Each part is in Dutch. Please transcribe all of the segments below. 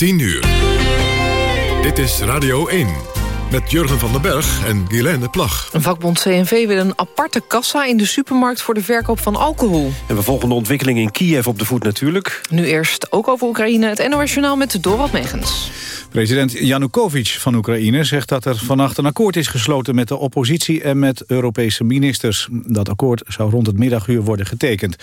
10 uur. Dit is Radio 1. Met Jurgen van den Berg en Guilaine Plag. Een vakbond CNV wil een aparte kassa in de supermarkt... voor de verkoop van alcohol. En we volgen de ontwikkeling in Kiev op de voet natuurlijk. Nu eerst ook over Oekraïne, het NOS Journaal met Dorald Megens. President Janukovic van Oekraïne zegt dat er vannacht een akkoord is gesloten met de oppositie en met Europese ministers. Dat akkoord zou rond het middaguur worden getekend.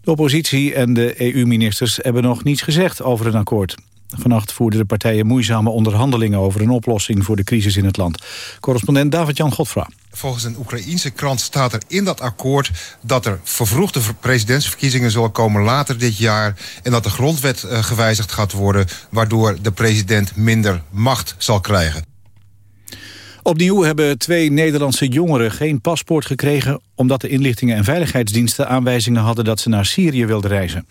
De oppositie en de EU-ministers hebben nog niets gezegd over een akkoord. Vannacht voerden de partijen moeizame onderhandelingen over een oplossing voor de crisis in het land. Correspondent David-Jan Godfra. Volgens een Oekraïense krant staat er in dat akkoord... dat er vervroegde presidentsverkiezingen zullen komen later dit jaar... en dat de grondwet uh, gewijzigd gaat worden... waardoor de president minder macht zal krijgen. Opnieuw hebben twee Nederlandse jongeren geen paspoort gekregen... omdat de inlichtingen en veiligheidsdiensten aanwijzingen hadden... dat ze naar Syrië wilden reizen.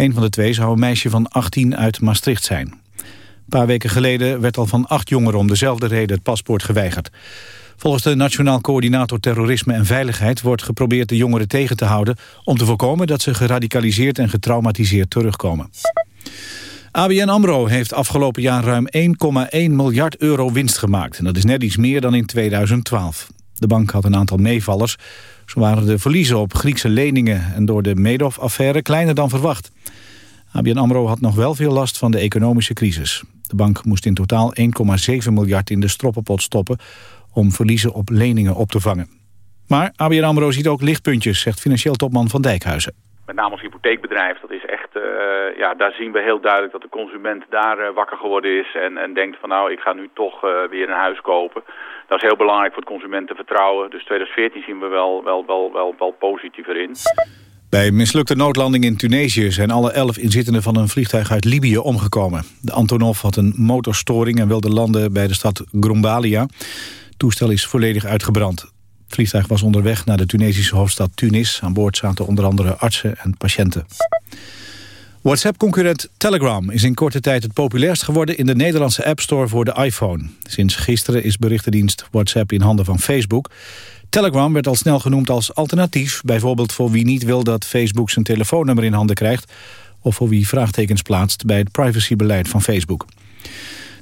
Een van de twee zou een meisje van 18 uit Maastricht zijn. Een paar weken geleden werd al van acht jongeren om dezelfde reden het paspoort geweigerd. Volgens de Nationaal Coördinator Terrorisme en Veiligheid wordt geprobeerd de jongeren tegen te houden om te voorkomen dat ze geradicaliseerd en getraumatiseerd terugkomen. ABN AMRO heeft afgelopen jaar ruim 1,1 miljard euro winst gemaakt. En dat is net iets meer dan in 2012. De bank had een aantal meevallers. Zo waren de verliezen op Griekse leningen en door de Madoff-affaire kleiner dan verwacht. ABN AMRO had nog wel veel last van de economische crisis. De bank moest in totaal 1,7 miljard in de stroppenpot stoppen... om verliezen op leningen op te vangen. Maar ABN AMRO ziet ook lichtpuntjes, zegt financieel topman Van Dijkhuizen. Met name als hypotheekbedrijf, dat is echt, uh, ja, daar zien we heel duidelijk dat de consument daar uh, wakker geworden is... En, en denkt van nou, ik ga nu toch uh, weer een huis kopen. Dat is heel belangrijk voor het consumentenvertrouwen. Dus 2014 zien we wel, wel, wel, wel, wel positiever in. Bij mislukte noodlanding in Tunesië zijn alle elf inzittenden van een vliegtuig uit Libië omgekomen. De Antonov had een motorstoring en wilde landen bij de stad Grombalia. Het toestel is volledig uitgebrand. Het vliegtuig was onderweg naar de Tunesische hoofdstad Tunis. Aan boord zaten onder andere artsen en patiënten. WhatsApp-concurrent Telegram is in korte tijd het populairst geworden in de Nederlandse App Store voor de iPhone. Sinds gisteren is berichtendienst WhatsApp in handen van Facebook. Telegram werd al snel genoemd als alternatief, bijvoorbeeld voor wie niet wil dat Facebook zijn telefoonnummer in handen krijgt, of voor wie vraagtekens plaatst bij het privacybeleid van Facebook.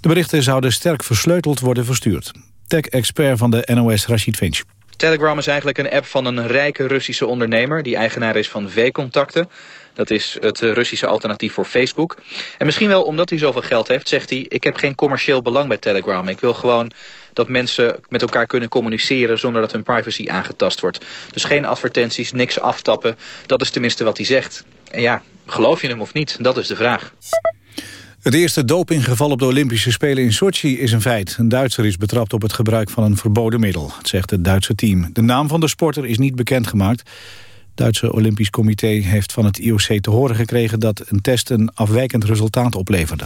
De berichten zouden sterk versleuteld worden verstuurd. Tech-expert van de NOS Rashid Finch. Telegram is eigenlijk een app van een rijke Russische ondernemer... die eigenaar is van V-contacten. Dat is het Russische alternatief voor Facebook. En misschien wel omdat hij zoveel geld heeft, zegt hij... ik heb geen commercieel belang bij Telegram. Ik wil gewoon dat mensen met elkaar kunnen communiceren... zonder dat hun privacy aangetast wordt. Dus geen advertenties, niks aftappen. Dat is tenminste wat hij zegt. En ja, geloof je hem of niet? Dat is de vraag. Het eerste dopinggeval op de Olympische Spelen in Sochi is een feit. Een Duitser is betrapt op het gebruik van een verboden middel. Zegt het Duitse team. De naam van de sporter is niet bekendgemaakt. Het Duitse Olympisch Comité heeft van het IOC te horen gekregen... dat een test een afwijkend resultaat opleverde.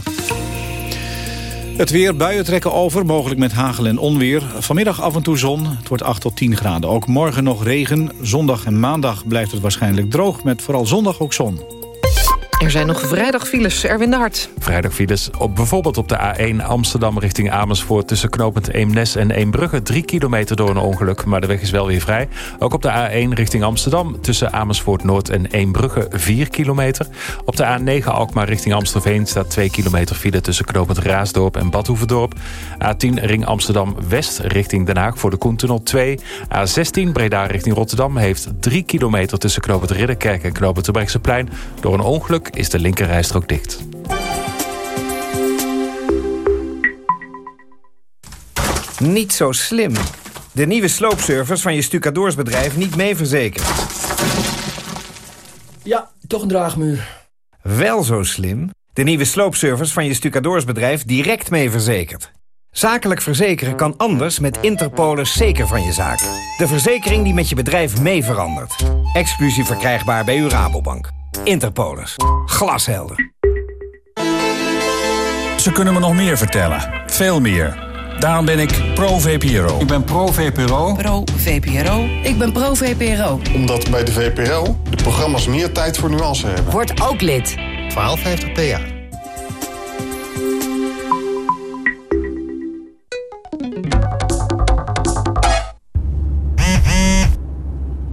Het weer, buien trekken over, mogelijk met hagel en onweer. Vanmiddag af en toe zon, het wordt 8 tot 10 graden. Ook morgen nog regen, zondag en maandag blijft het waarschijnlijk droog... met vooral zondag ook zon. Er zijn nog vrijdagfiles, Erwin de Hart. Vrijdagfiles, op, bijvoorbeeld op de A1 Amsterdam richting Amersfoort... tussen knooppunt Eemnes en Eembrugge. Drie kilometer door een ongeluk, maar de weg is wel weer vrij. Ook op de A1 richting Amsterdam tussen Amersfoort Noord en Eembrugge. Vier kilometer. Op de A9 Alkmaar richting Amstelveen staat twee kilometer file... tussen knooppunt Raasdorp en Badhoevedorp. A10 ring Amsterdam West richting Den Haag voor de Koentunnel 2. A16 Breda richting Rotterdam heeft drie kilometer... tussen knooppunt Ridderkerk en knooppunt Terbrechtseplein. Door een ongeluk is de linkerrijstrook dicht. Niet zo slim. De nieuwe sloopservice van je stucadoorsbedrijf niet mee verzekerd. Ja, toch een draagmuur. Wel zo slim. De nieuwe sloopservice van je stucadoorsbedrijf direct mee verzekerd. Zakelijk verzekeren kan anders met Interpolis zeker van je zaak. De verzekering die met je bedrijf mee verandert. Exclusief verkrijgbaar bij uw Rabobank. Interpolis. Glashelder. Ze kunnen me nog meer vertellen. Veel meer. Daarom ben ik pro-VPRO. Ik ben pro-VPRO. Pro-VPRO. Ik ben pro-VPRO. Omdat bij de VPRO de programma's meer tijd voor nuance hebben. Word ook lid. 1250 PA.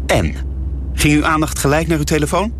En? Ging uw aandacht gelijk naar uw telefoon?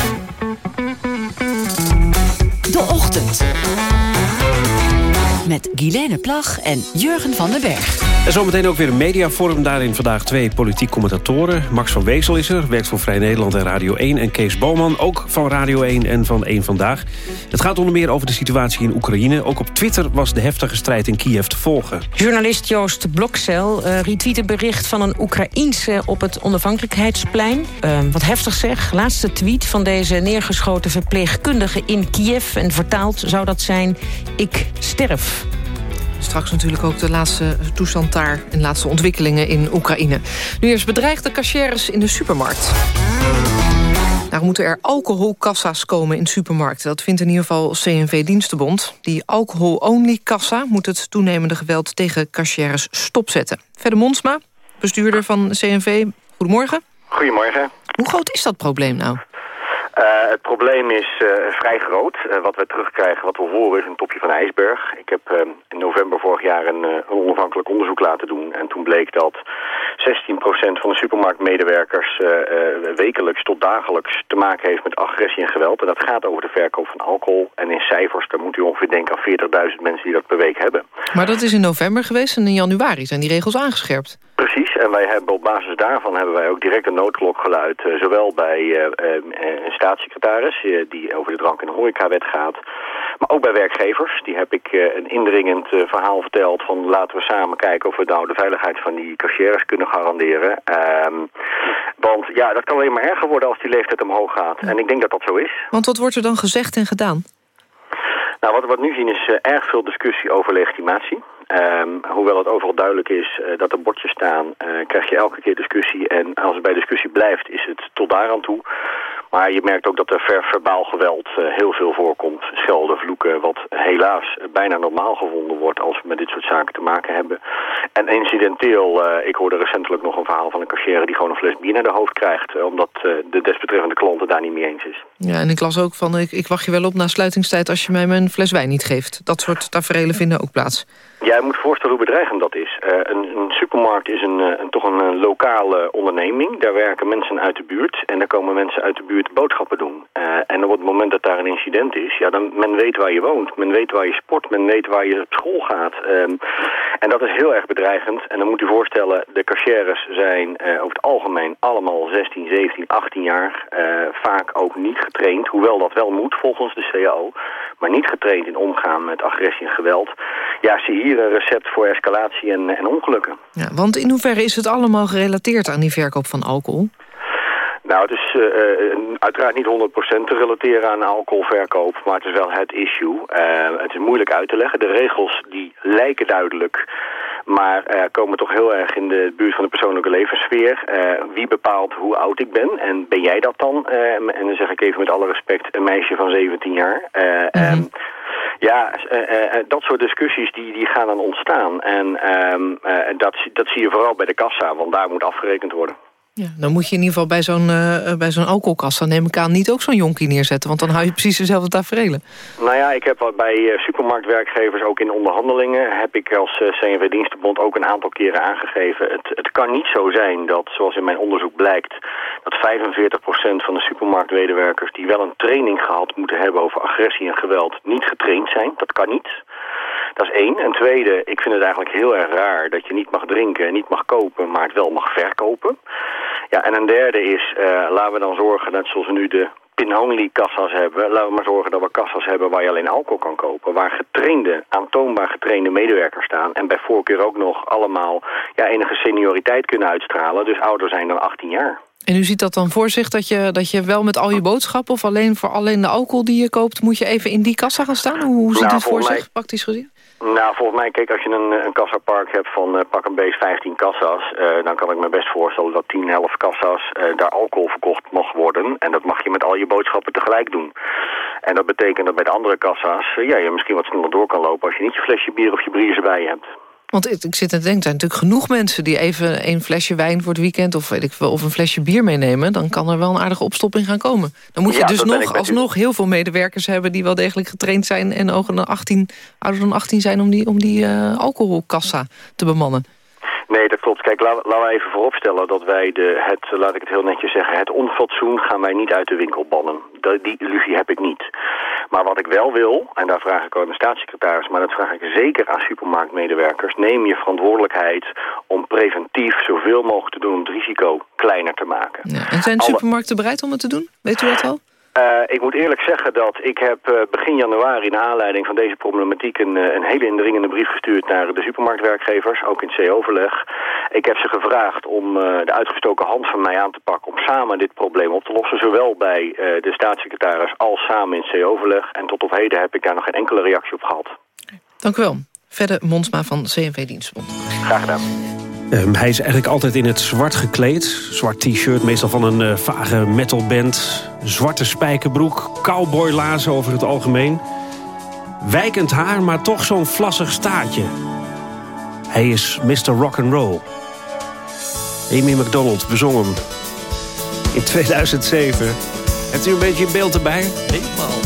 De Ochtend. Met Guilaine Plag en Jurgen van den Berg. En zometeen ook weer een mediaforum. Daarin vandaag twee politiek commentatoren. Max van Wezel is er, werkt voor Vrij Nederland en Radio 1. En Kees Boman, ook van Radio 1 en van 1 Vandaag. Het gaat onder meer over de situatie in Oekraïne. Ook op Twitter was de heftige strijd in Kiev te volgen. Journalist Joost Blokcel uh, retweet een bericht van een Oekraïense op het onafhankelijkheidsplein. Uh, wat heftig zeg. Laatste tweet van deze neergeschoten verpleegkundige in Kiev. En vertaald zou dat zijn, ik sterf. Straks natuurlijk ook de laatste toestand daar en laatste ontwikkelingen in Oekraïne. Nu eerst bedreigde cashiers in de supermarkt. Daar moeten er alcoholkassa's komen in supermarkten. Dat vindt in ieder geval CNV-Dienstenbond. Die alcohol-only kassa moet het toenemende geweld tegen cashiers stopzetten. Verder Monsma, bestuurder van CNV. Goedemorgen. Goedemorgen. Hoe groot is dat probleem nou? Uh, het probleem is uh, vrij groot. Uh, wat we terugkrijgen, wat we horen, is een topje van ijsberg. Ik heb in november vorig jaar een, een, onafhankelijk onderzoek laten doen. En toen bleek dat 16% van de supermarktmedewerkers wekelijks tot dagelijks te maken heeft met agressie en geweld. En dat gaat over de verkoop van alcohol. En in cijfers, daar moet u ongeveer denken aan 40.000 mensen die dat per week hebben. Maar dat is in november geweest en in januari zijn die regels aangescherpt. Precies, en wij hebben op basis daarvan hebben wij ook direct een noodklok geluid. Uh, zowel bij uh, uh, een staatssecretaris die over de drank- en horecawet gaat. Maar ook bij werkgevers. Die heb ik een indringend verhaal verteld van laten we samen kijken of we nou de veiligheid van die cashiers kunnen garanderen. Ehm, want ja, dat kan alleen maar erger worden als die leeftijd omhoog gaat. En ik denk dat dat zo is. Want wat wordt er dan gezegd en gedaan? Nou, wat we nu zien is erg veel discussie over legitimatie. Um, hoewel het overal duidelijk is uh, dat er bordjes staan, uh, krijg je elke keer discussie. En als het bij discussie blijft, is het tot daar aan toe. Maar je merkt ook dat er ver verbaal geweld uh, heel veel voorkomt. Schelden, vloeken, wat helaas bijna normaal gevonden wordt als we met dit soort zaken te maken hebben. En incidenteel, ik hoorde recentelijk nog een verhaal van een cashier die gewoon een fles bier naar de hoofd krijgt. omdat de desbetreffende klant het daar niet mee eens is. Ja, en ik las ook van, ik, ik wacht je wel op na sluitingstijd als je mij mijn fles wijn niet geeft. Dat soort tafereelen vinden ook plaats. Ja, je moet voorstellen hoe bedreigend dat is. Uh, een, een, supermarkt is een, een, toch een, lokale onderneming. Daar werken mensen uit de buurt en daar komen mensen uit de buurt boodschappen doen. Uh, en op het moment dat daar een incident is, ja, dan men weet waar je woont, men weet waar je sport, men weet waar je op school gaat. Um, en dat is heel erg bedreigend. En dan moet u voorstellen, de cashiers zijn uh, over het algemeen allemaal 16, 17, 18 jaar. vaak ook niet getraind, hoewel dat wel moet volgens de CAO. Maar niet getraind in omgaan met agressie en geweld. Ja, zie hier een recept voor escalatie en, en ongelukken. Ja, want in hoeverre is het allemaal gerelateerd aan die verkoop van alcohol? Nou, het is uh, uiteraard niet 100% te relateren aan alcoholverkoop, maar het is wel het issue. Uh, het is moeilijk uit te leggen. De regels die lijken duidelijk, maar uh, komen toch heel erg in de buurt van de persoonlijke levenssfeer. wie bepaalt hoe oud ik ben en ben jij dat dan? en dan zeg ik even met alle respect een meisje van 17 jaar. Mm -hmm. Ja, uh, uh, dat soort discussies die, die gaan dan ontstaan. En uh, dat, dat zie je vooral bij de kassa, want daar moet afgerekend worden. Ja, dan moet je in ieder geval bij zo'n uh, bij zo'n alcoholkassa, neem ik aan, niet ook zo'n jonkie neerzetten. Want dan hou je precies dezelfde tafereelen. Nou ja, ik heb bij uh, supermarktwerkgevers, ook in onderhandelingen, heb ik als CNV-dienstenbond ook een aantal keren aangegeven. Het, het kan niet zo zijn dat, zoals in mijn onderzoek blijkt, dat 45% van de supermarktmedewerkers die wel een training gehad moeten hebben over agressie en geweld, niet getraind zijn. Dat kan niet. Dat is één. En tweede, ik vind het eigenlijk heel erg raar dat je niet mag drinken en niet mag kopen, maar het wel mag verkopen. Ja, en een derde is, uh, laten we dan zorgen, net zoals we nu de pin-only kassa's hebben, laten we maar zorgen dat we kassa's hebben waar je alleen alcohol kan kopen. Waar getrainde, aantoonbaar getrainde medewerkers staan. En bij voorkeur ook nog allemaal ja, enige senioriteit kunnen uitstralen. Dus ouder zijn dan 18 jaar. En u ziet dat dan voor zich dat je, dat je wel met al je boodschappen... of alleen voor alleen de alcohol die je koopt... moet je even in die kassa gaan staan? Hoe, ziet Nou, het voor zich, praktisch gezien? Nou, volgens mij, kijk, als je een, een kassapark hebt van eh, pak een beest 15 kassa's... eh, dan kan ik me best voorstellen dat 10, 11 kassa's eh, daar alcohol verkocht mag worden. En dat mag je met al je boodschappen tegelijk doen. En dat betekent dat bij de andere kassa's ja, je misschien wat sneller door kan lopen... als je niet je flesje bier of je briers erbij hebt. Want ik, ik zit te denken, er zijn natuurlijk genoeg mensen... die even een flesje wijn voor het weekend of, weet ik of een flesje bier meenemen. Dan kan er wel een aardige opstopping gaan komen. Dan moet je Ja, dus nog u. alsnog heel veel medewerkers hebben... die wel degelijk getraind zijn en ouder dan 18, ouder dan 18 zijn... om die, om die eh, alcoholkassa te bemannen. Nee, dat klopt. Kijk, laten we even vooropstellen dat wij de, het, laat ik het heel netjes zeggen, het onfatsoen gaan wij niet uit de winkel bannen. Die illusie heb ik niet. Maar wat ik wel wil, en daar vraag ik ook aan de staatssecretaris, maar dat vraag ik zeker aan supermarktmedewerkers, neem je verantwoordelijkheid om preventief zoveel mogelijk te doen om het risico kleiner te maken. Ja. En zijn de Alle- supermarkten bereid om het te doen? Weet u dat al? Eh, ik moet eerlijk zeggen dat ik heb eh, begin januari... naar aanleiding van deze problematiek een, eh, een hele indringende brief gestuurd... naar de supermarktwerkgevers, ook in het C-overleg. Ik heb ze gevraagd om de uitgestoken hand van mij aan te pakken... om samen dit probleem op te lossen. Zowel bij de staatssecretaris als samen in het C-overleg. En tot op heden heb ik daar nog geen enkele reactie op gehad. Dank u wel. Verder Monsma van CNV Dienstbond. Graag gedaan. Ehm, hij is eigenlijk altijd in het zwart gekleed. Zwart t-shirt, meestal van een eh, vage metalband. Zwarte spijkerbroek, cowboylazen over het algemeen. Wijkend haar, maar toch zo'n vlassig staartje. Hij is Mr. Rock'n'Roll. Amy McDonald bezong hem in 2007. Hebt u een beetje in beeld erbij? Helemaal.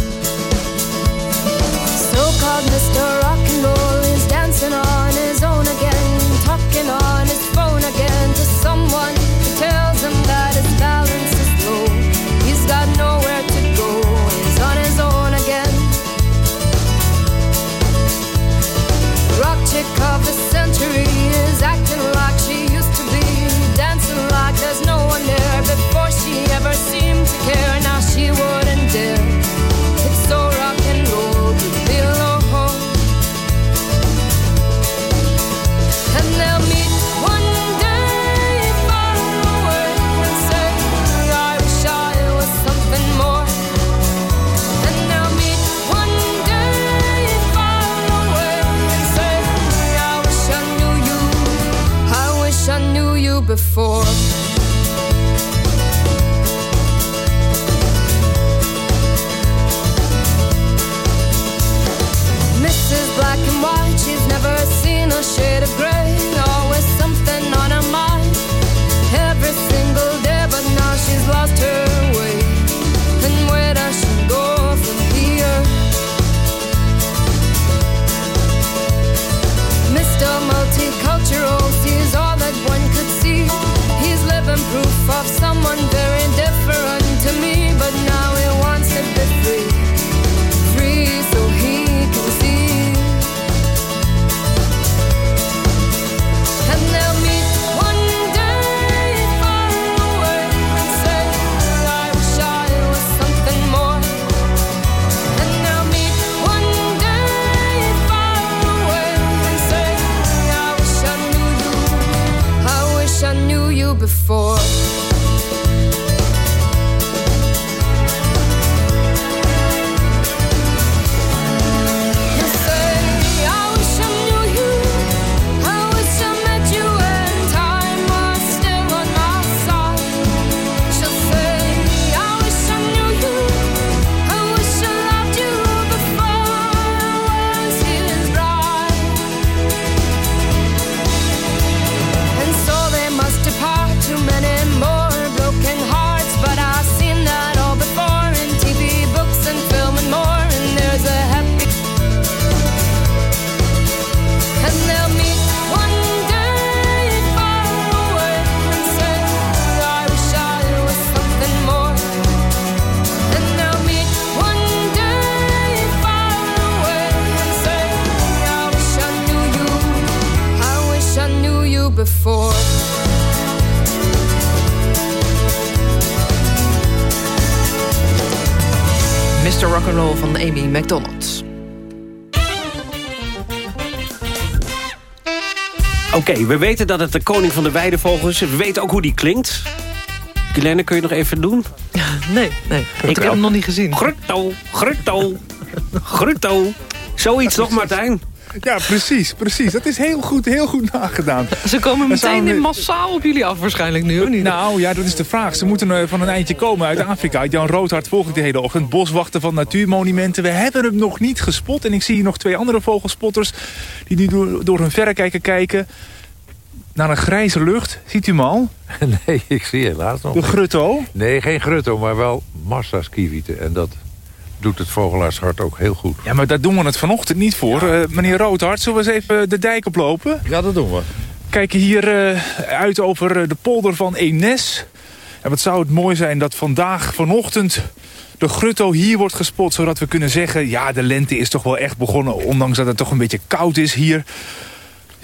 Oké, we weten dat het de koning van de weidevogels is. We weten ook hoe die klinkt. Guilaine, kun je nog even doen? Nee, nee. Ik, heb hem nog niet gezien. Grutto, grutto, grutto. Zoiets toch, Martijn? Ja, precies, precies. Dat is heel goed, heel goed nagedaan. Ze komen meteen in massaal op jullie af waarschijnlijk nu, of niet? Nou ja, dat is de vraag. Ze moeten eh, van een eindje komen uit Afrika. Jan Roodhart volg ik de hele ochtend. Boswachten van natuurmonumenten. We hebben hem nog niet gespot. En ik zie hier nog twee andere vogelspotters... die nu door, door hun verrekijker kijken naar een grijze lucht. Ziet u hem al? Nee, ik zie helaas nog De grutto? Nee, geen grutto, maar wel massa's kievieten. En dat doet het vogelaarshart ook heel goed. Ja, maar daar doen we het vanochtend niet voor. Eh, meneer Roodhart, zullen we eens even de dijk oplopen? Ja, dat doen we. kijken hier eh, uit over eh, de polder van Eemnes. En wat zou het mooi zijn dat vandaag, vanochtend, de grutto hier wordt gespot. Zodat we kunnen zeggen, ja, de lente is toch wel echt begonnen. Ondanks dat het toch een beetje koud is hier.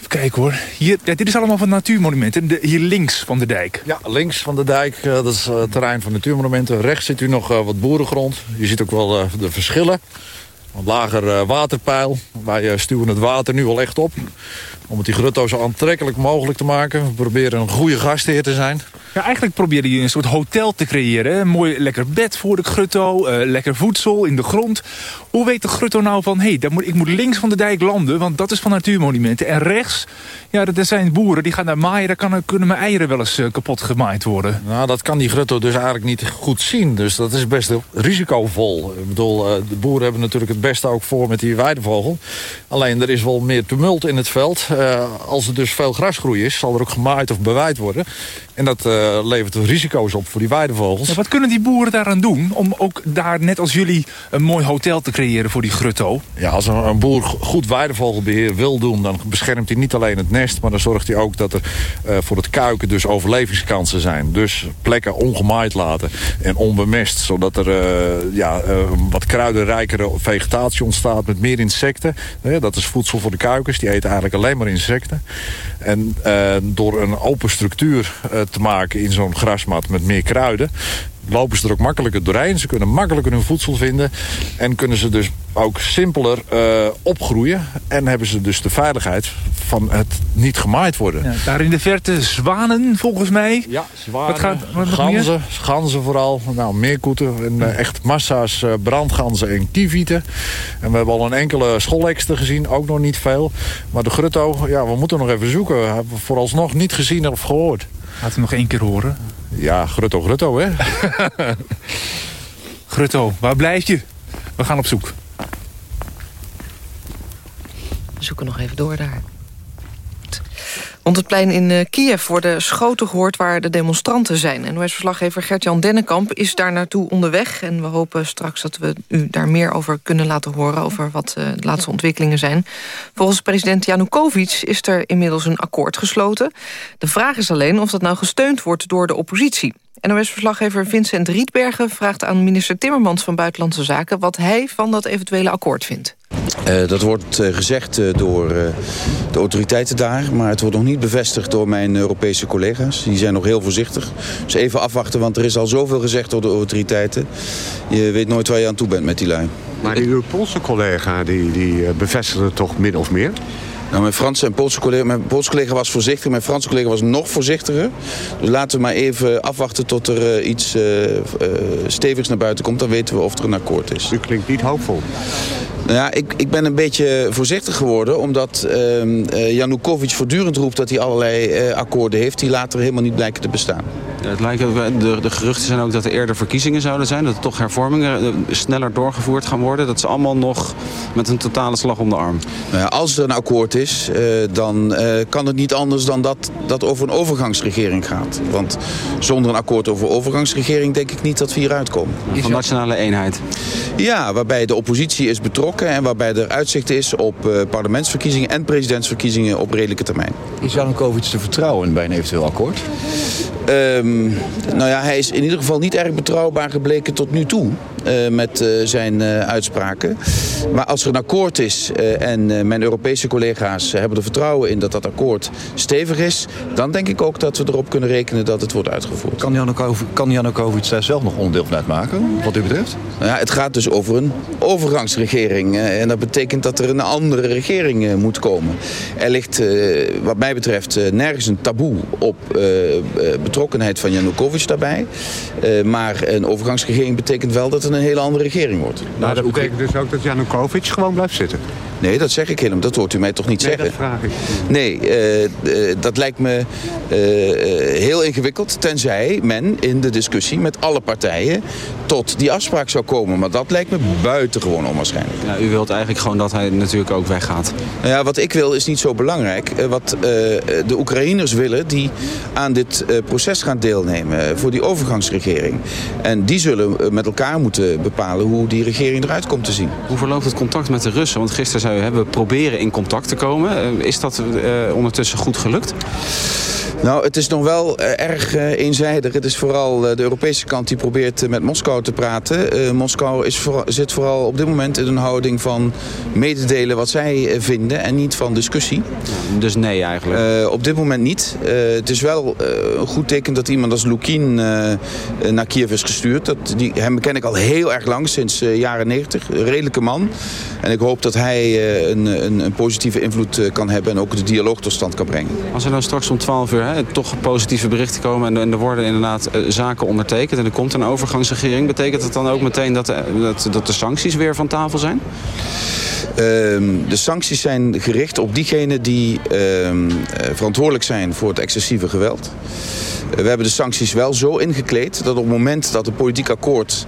Even kijken hoor. Hier, dit is allemaal van natuurmonumenten. Hier links van de dijk. Ja, links van de dijk, eh, dat is eh, het terrein van natuurmonumenten. Rechts ziet u nog eh, wat boerengrond. Je ziet ook wel eh, de verschillen. Een lager eh, waterpeil. Wij eh, stuwen het water nu al echt op. Om het die grutto zo aantrekkelijk mogelijk te maken. We proberen een goede gastheer te zijn. Ja, eigenlijk probeerde je een soort hotel te creëren. Een mooi lekker bed voor de grutto. eh, lekker voedsel in de grond. Hoe weet de grutto nou van... hé, hey, moet, ik moet links van de dijk landen, want dat is van natuurmonumenten. En rechts, ja, dat zijn boeren die gaan daar maaien. Daar kan, kunnen mijn eieren wel eens eh, kapot gemaaid worden. Nou, dat kan die grutto dus eigenlijk niet goed zien. Dus dat is best risicovol. Ik bedoel, eh, de boeren hebben natuurlijk het beste ook voor met die weidevogel. Alleen er is wel meer tumult in het veld. Eh, als er dus veel grasgroei is, zal er ook gemaaid of beweid worden. En dat eh, levert risico's op voor die weidevogels. Ja, wat kunnen die boeren daaraan doen om ook daar, net als jullie, een mooi hotel te creëren voor die grutto? Ja, als een, een boer goed weidevogelbeheer wil doen... dan beschermt hij niet alleen het nest... maar dan zorgt hij ook dat er eh, voor het kuiken dus overlevingskansen zijn. Dus plekken ongemaaid laten en onbemest. Zodat er eh, ja, wat kruidenrijkere vegetatie ontstaat met meer insecten. Dat is voedsel voor de kuikens. Die eten eigenlijk alleen maar insecten. En door een open structuur te maken in zo'n grasmat met meer kruiden lopen ze er ook makkelijker doorheen. Ze kunnen makkelijker hun voedsel vinden. En kunnen ze dus ook simpeler eh, opgroeien. En hebben ze dus de veiligheid van het niet gemaaid worden. Ja, daar in de verte zwanen, volgens mij. Ja, zwanen, Wat gaat, wat ganzen, ganzen vooral. Nou, meerkoeten en eh, echt massa's eh, brandganzen en kievieten. En we hebben al een enkele scholekster gezien, ook nog niet veel. Maar de grutto, ja, we moeten nog even zoeken. We hebben vooralsnog niet gezien of gehoord. Laten we nog één keer horen. Ja, grutto, grutto, hè? Grutto, waar blijf je? We gaan op zoek. We zoeken nog even door daar. Rond het plein in eh, Kiev worden schoten gehoord waar de demonstranten zijn. NOS-verslaggever Gert-Jan Dennekamp is daar naartoe onderweg. En we hopen straks dat we u daar meer over kunnen laten horen... over wat eh, de laatste ontwikkelingen zijn. Volgens president Janukovic is er inmiddels een akkoord gesloten. De vraag is alleen of dat nou gesteund wordt door de oppositie. NOS-verslaggever Vincent Rietbergen vraagt aan minister Timmermans van Buitenlandse Zaken... wat hij van dat eventuele akkoord vindt. Eh, dat wordt eh, gezegd eh, door eh, de autoriteiten daar, maar het wordt nog niet bevestigd door mijn Europese collega's. Die zijn nog heel voorzichtig. Dus even afwachten, want er is al zoveel gezegd door de autoriteiten. Je weet nooit waar je aan toe bent met die lui. Maar die, uw Poolse collega die, die bevestigde het toch min of meer? Nou, mijn Franse en Poolse collega, mijn Poolse collega was voorzichtig, mijn Franse collega was nog voorzichtiger. Dus laten we maar even afwachten tot er eh, iets eh, eh, stevigs naar buiten komt. Dan weten we of er een akkoord is. U klinkt niet hoopvol. Nou ja, ik, ik ben een beetje voorzichtig geworden... omdat ehm eh, Janukovic voortdurend roept dat hij allerlei eh, akkoorden heeft... die later helemaal niet blijken te bestaan. Het lijkt ook, de, de geruchten zijn ook dat er eerder verkiezingen zouden zijn. Dat er toch hervormingen sneller doorgevoerd gaan worden. Dat is allemaal nog met een totale slag om de arm. Nou ja, als er een akkoord is, eh, dan eh, kan het niet anders dan dat dat over een overgangsregering gaat. Want zonder een akkoord over overgangsregering denk ik niet dat we hieruit komen. Van nationale eenheid. Ja, waarbij de oppositie is betrokken en waarbij er uitzicht is op eh, parlementsverkiezingen en presidentsverkiezingen op redelijke termijn. Is Janukovic te vertrouwen bij een eventueel akkoord? Ehm, nou ja, hij is in ieder geval niet erg betrouwbaar gebleken tot nu toe eh, met eh, zijn eh, uitspraken. Maar als er een akkoord is eh, en eh, mijn Europese collega's hebben er vertrouwen in dat dat akkoord stevig is, dan denk ik ook dat we erop kunnen rekenen dat het wordt uitgevoerd. Kan Janukovic, kan Janukovic daar zelf nog onderdeel van uitmaken, wat u betreft? Nou ja, het gaat dus over een overgangsregering. regering. eh, en dat betekent dat er een andere regering eh, moet komen. Er ligt, eh, wat mij betreft, eh, nergens een taboe op eh, eh, betrokkenheid van Janukovic daarbij. Eh, maar een overgangsregering betekent wel dat er een hele andere regering wordt. Nou, dat betekent dus ook dat Janukovic gewoon blijft zitten. Nee, dat zeg ik helemaal. Dat hoort u mij toch niet Nee, zeggen? dat vraag ik. Nee, eh, eh, dat lijkt me eh, heel ingewikkeld... tenzij men in de discussie met alle partijen tot die afspraak zou komen. Maar dat lijkt me buitengewoon onwaarschijnlijk. Ja, u wilt eigenlijk gewoon dat hij natuurlijk ook weggaat. Nou ja, wat ik wil is niet zo belangrijk. Wat eh, de Oekraïners willen die aan dit eh, proces gaan deelnemen... voor die overgangsregering. En die zullen met elkaar moeten bepalen hoe die regering eruit komt te zien. Hoe verloopt het contact met de Russen? Want gisteren zei hè, we proberen in contact te komen. Eh, Is dat eh, ondertussen goed gelukt? Nou, het is nog wel eh, erg eh, eenzijdig. Het is vooral eh, de Europese kant die probeert eh, met Moskou te praten. Eh, Moskou is voor- zit vooral op dit moment in een houding van mededelen wat zij eh, vinden en niet van discussie. dus nee eigenlijk? Eh, op dit moment niet. Eh, het is wel eh, een goed teken dat iemand als Lukin eh, eh, naar Kiev is gestuurd. Dat, die, hem ken ik al heel erg lang, sinds eh, jaren 90. Een redelijke man. En ik hoop dat hij eh, een, een, een positieve invloed eh, kan hebben en ook de dialoog tot stand kan brengen. Als er nou straks om 12 uur hè, toch positieve berichten komen... en, en er worden inderdaad eh, zaken ondertekend... en er komt een overgangsregering... betekent dat dan ook meteen dat, de- dat, dat de sancties weer van tafel zijn? Ehm, de sancties zijn gericht op diegenen die ehm, eh, verantwoordelijk zijn voor het excessieve geweld. We hebben de sancties wel zo ingekleed dat op het moment dat een politiek akkoord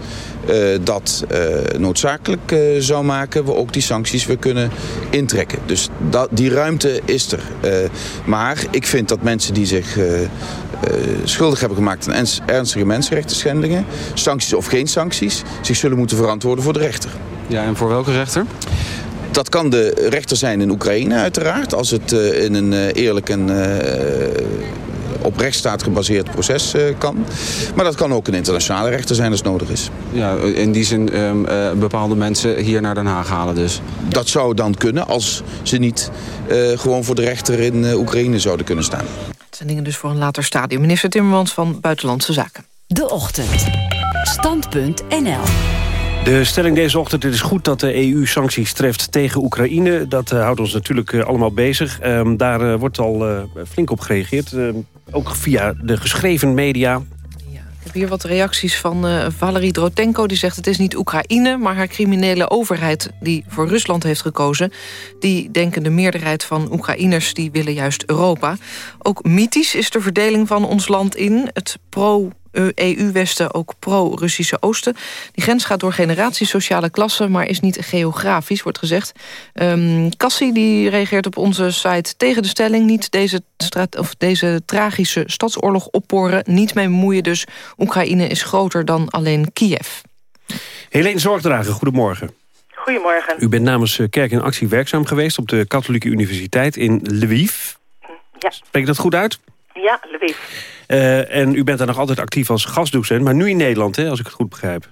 eh, dat eh, noodzakelijk eh, zou maken, we ook die sancties weer kunnen intrekken. Dus dat, die ruimte is er. Maar ik vind dat mensen die zich schuldig hebben gemaakt aan ernst- ernstige mensenrechten schendingen, sancties of geen sancties, zich zullen moeten verantwoorden voor de rechter. Ja, en voor welke rechter? Dat kan de rechter zijn in Oekraïne uiteraard, als het in een eerlijk en op rechtsstaat gebaseerd proces eh, kan. Maar dat kan ook een internationale rechter zijn als het nodig is. Ja, in die zin ehm, eh, bepaalde mensen hier naar Den Haag halen dus. Dat zou dan kunnen als ze niet eh, gewoon voor de rechter in eh, Oekraïne zouden kunnen staan. Het zijn dingen dus voor een later stadium. Minister Timmermans van Buitenlandse Zaken. De Ochtend. Stand.nl De stelling deze ochtend, het is goed dat de EU sancties treft tegen Oekraïne. Dat eh, houdt ons natuurlijk allemaal bezig. Ehm, daar wordt al eh, flink op gereageerd. Ook via de geschreven media. Ik heb hier wat reacties van eh, Valerie Drotenko. Die zegt het is niet Oekraïne, maar haar criminele overheid... die voor Rusland heeft gekozen. Die denken de meerderheid van Oekraïners... die willen juist Europa. Ook mythisch is de verdeling van ons land in. Het pro... EU-Westen, ook pro-Russische Oosten. Die grens gaat door generaties, sociale klassen... maar is niet geografisch, wordt gezegd. Ehm Cassie die reageert op onze site tegen de stelling... niet deze, straat, of deze tragische stadsoorlog opporen, niet mee bemoeien dus. Oekraïne is groter dan alleen Kiev. Helene Zorgdrager, goedemorgen. Goedemorgen. U bent namens eh, Kerk in Actie werkzaam geweest... op de Katholieke Universiteit in Lviv. Ja. Spreek ik dat goed uit? Ja, Lviv. Eh, en u bent daar nog altijd actief als gastdocent... maar nu in Nederland, hè, als ik het goed begrijp.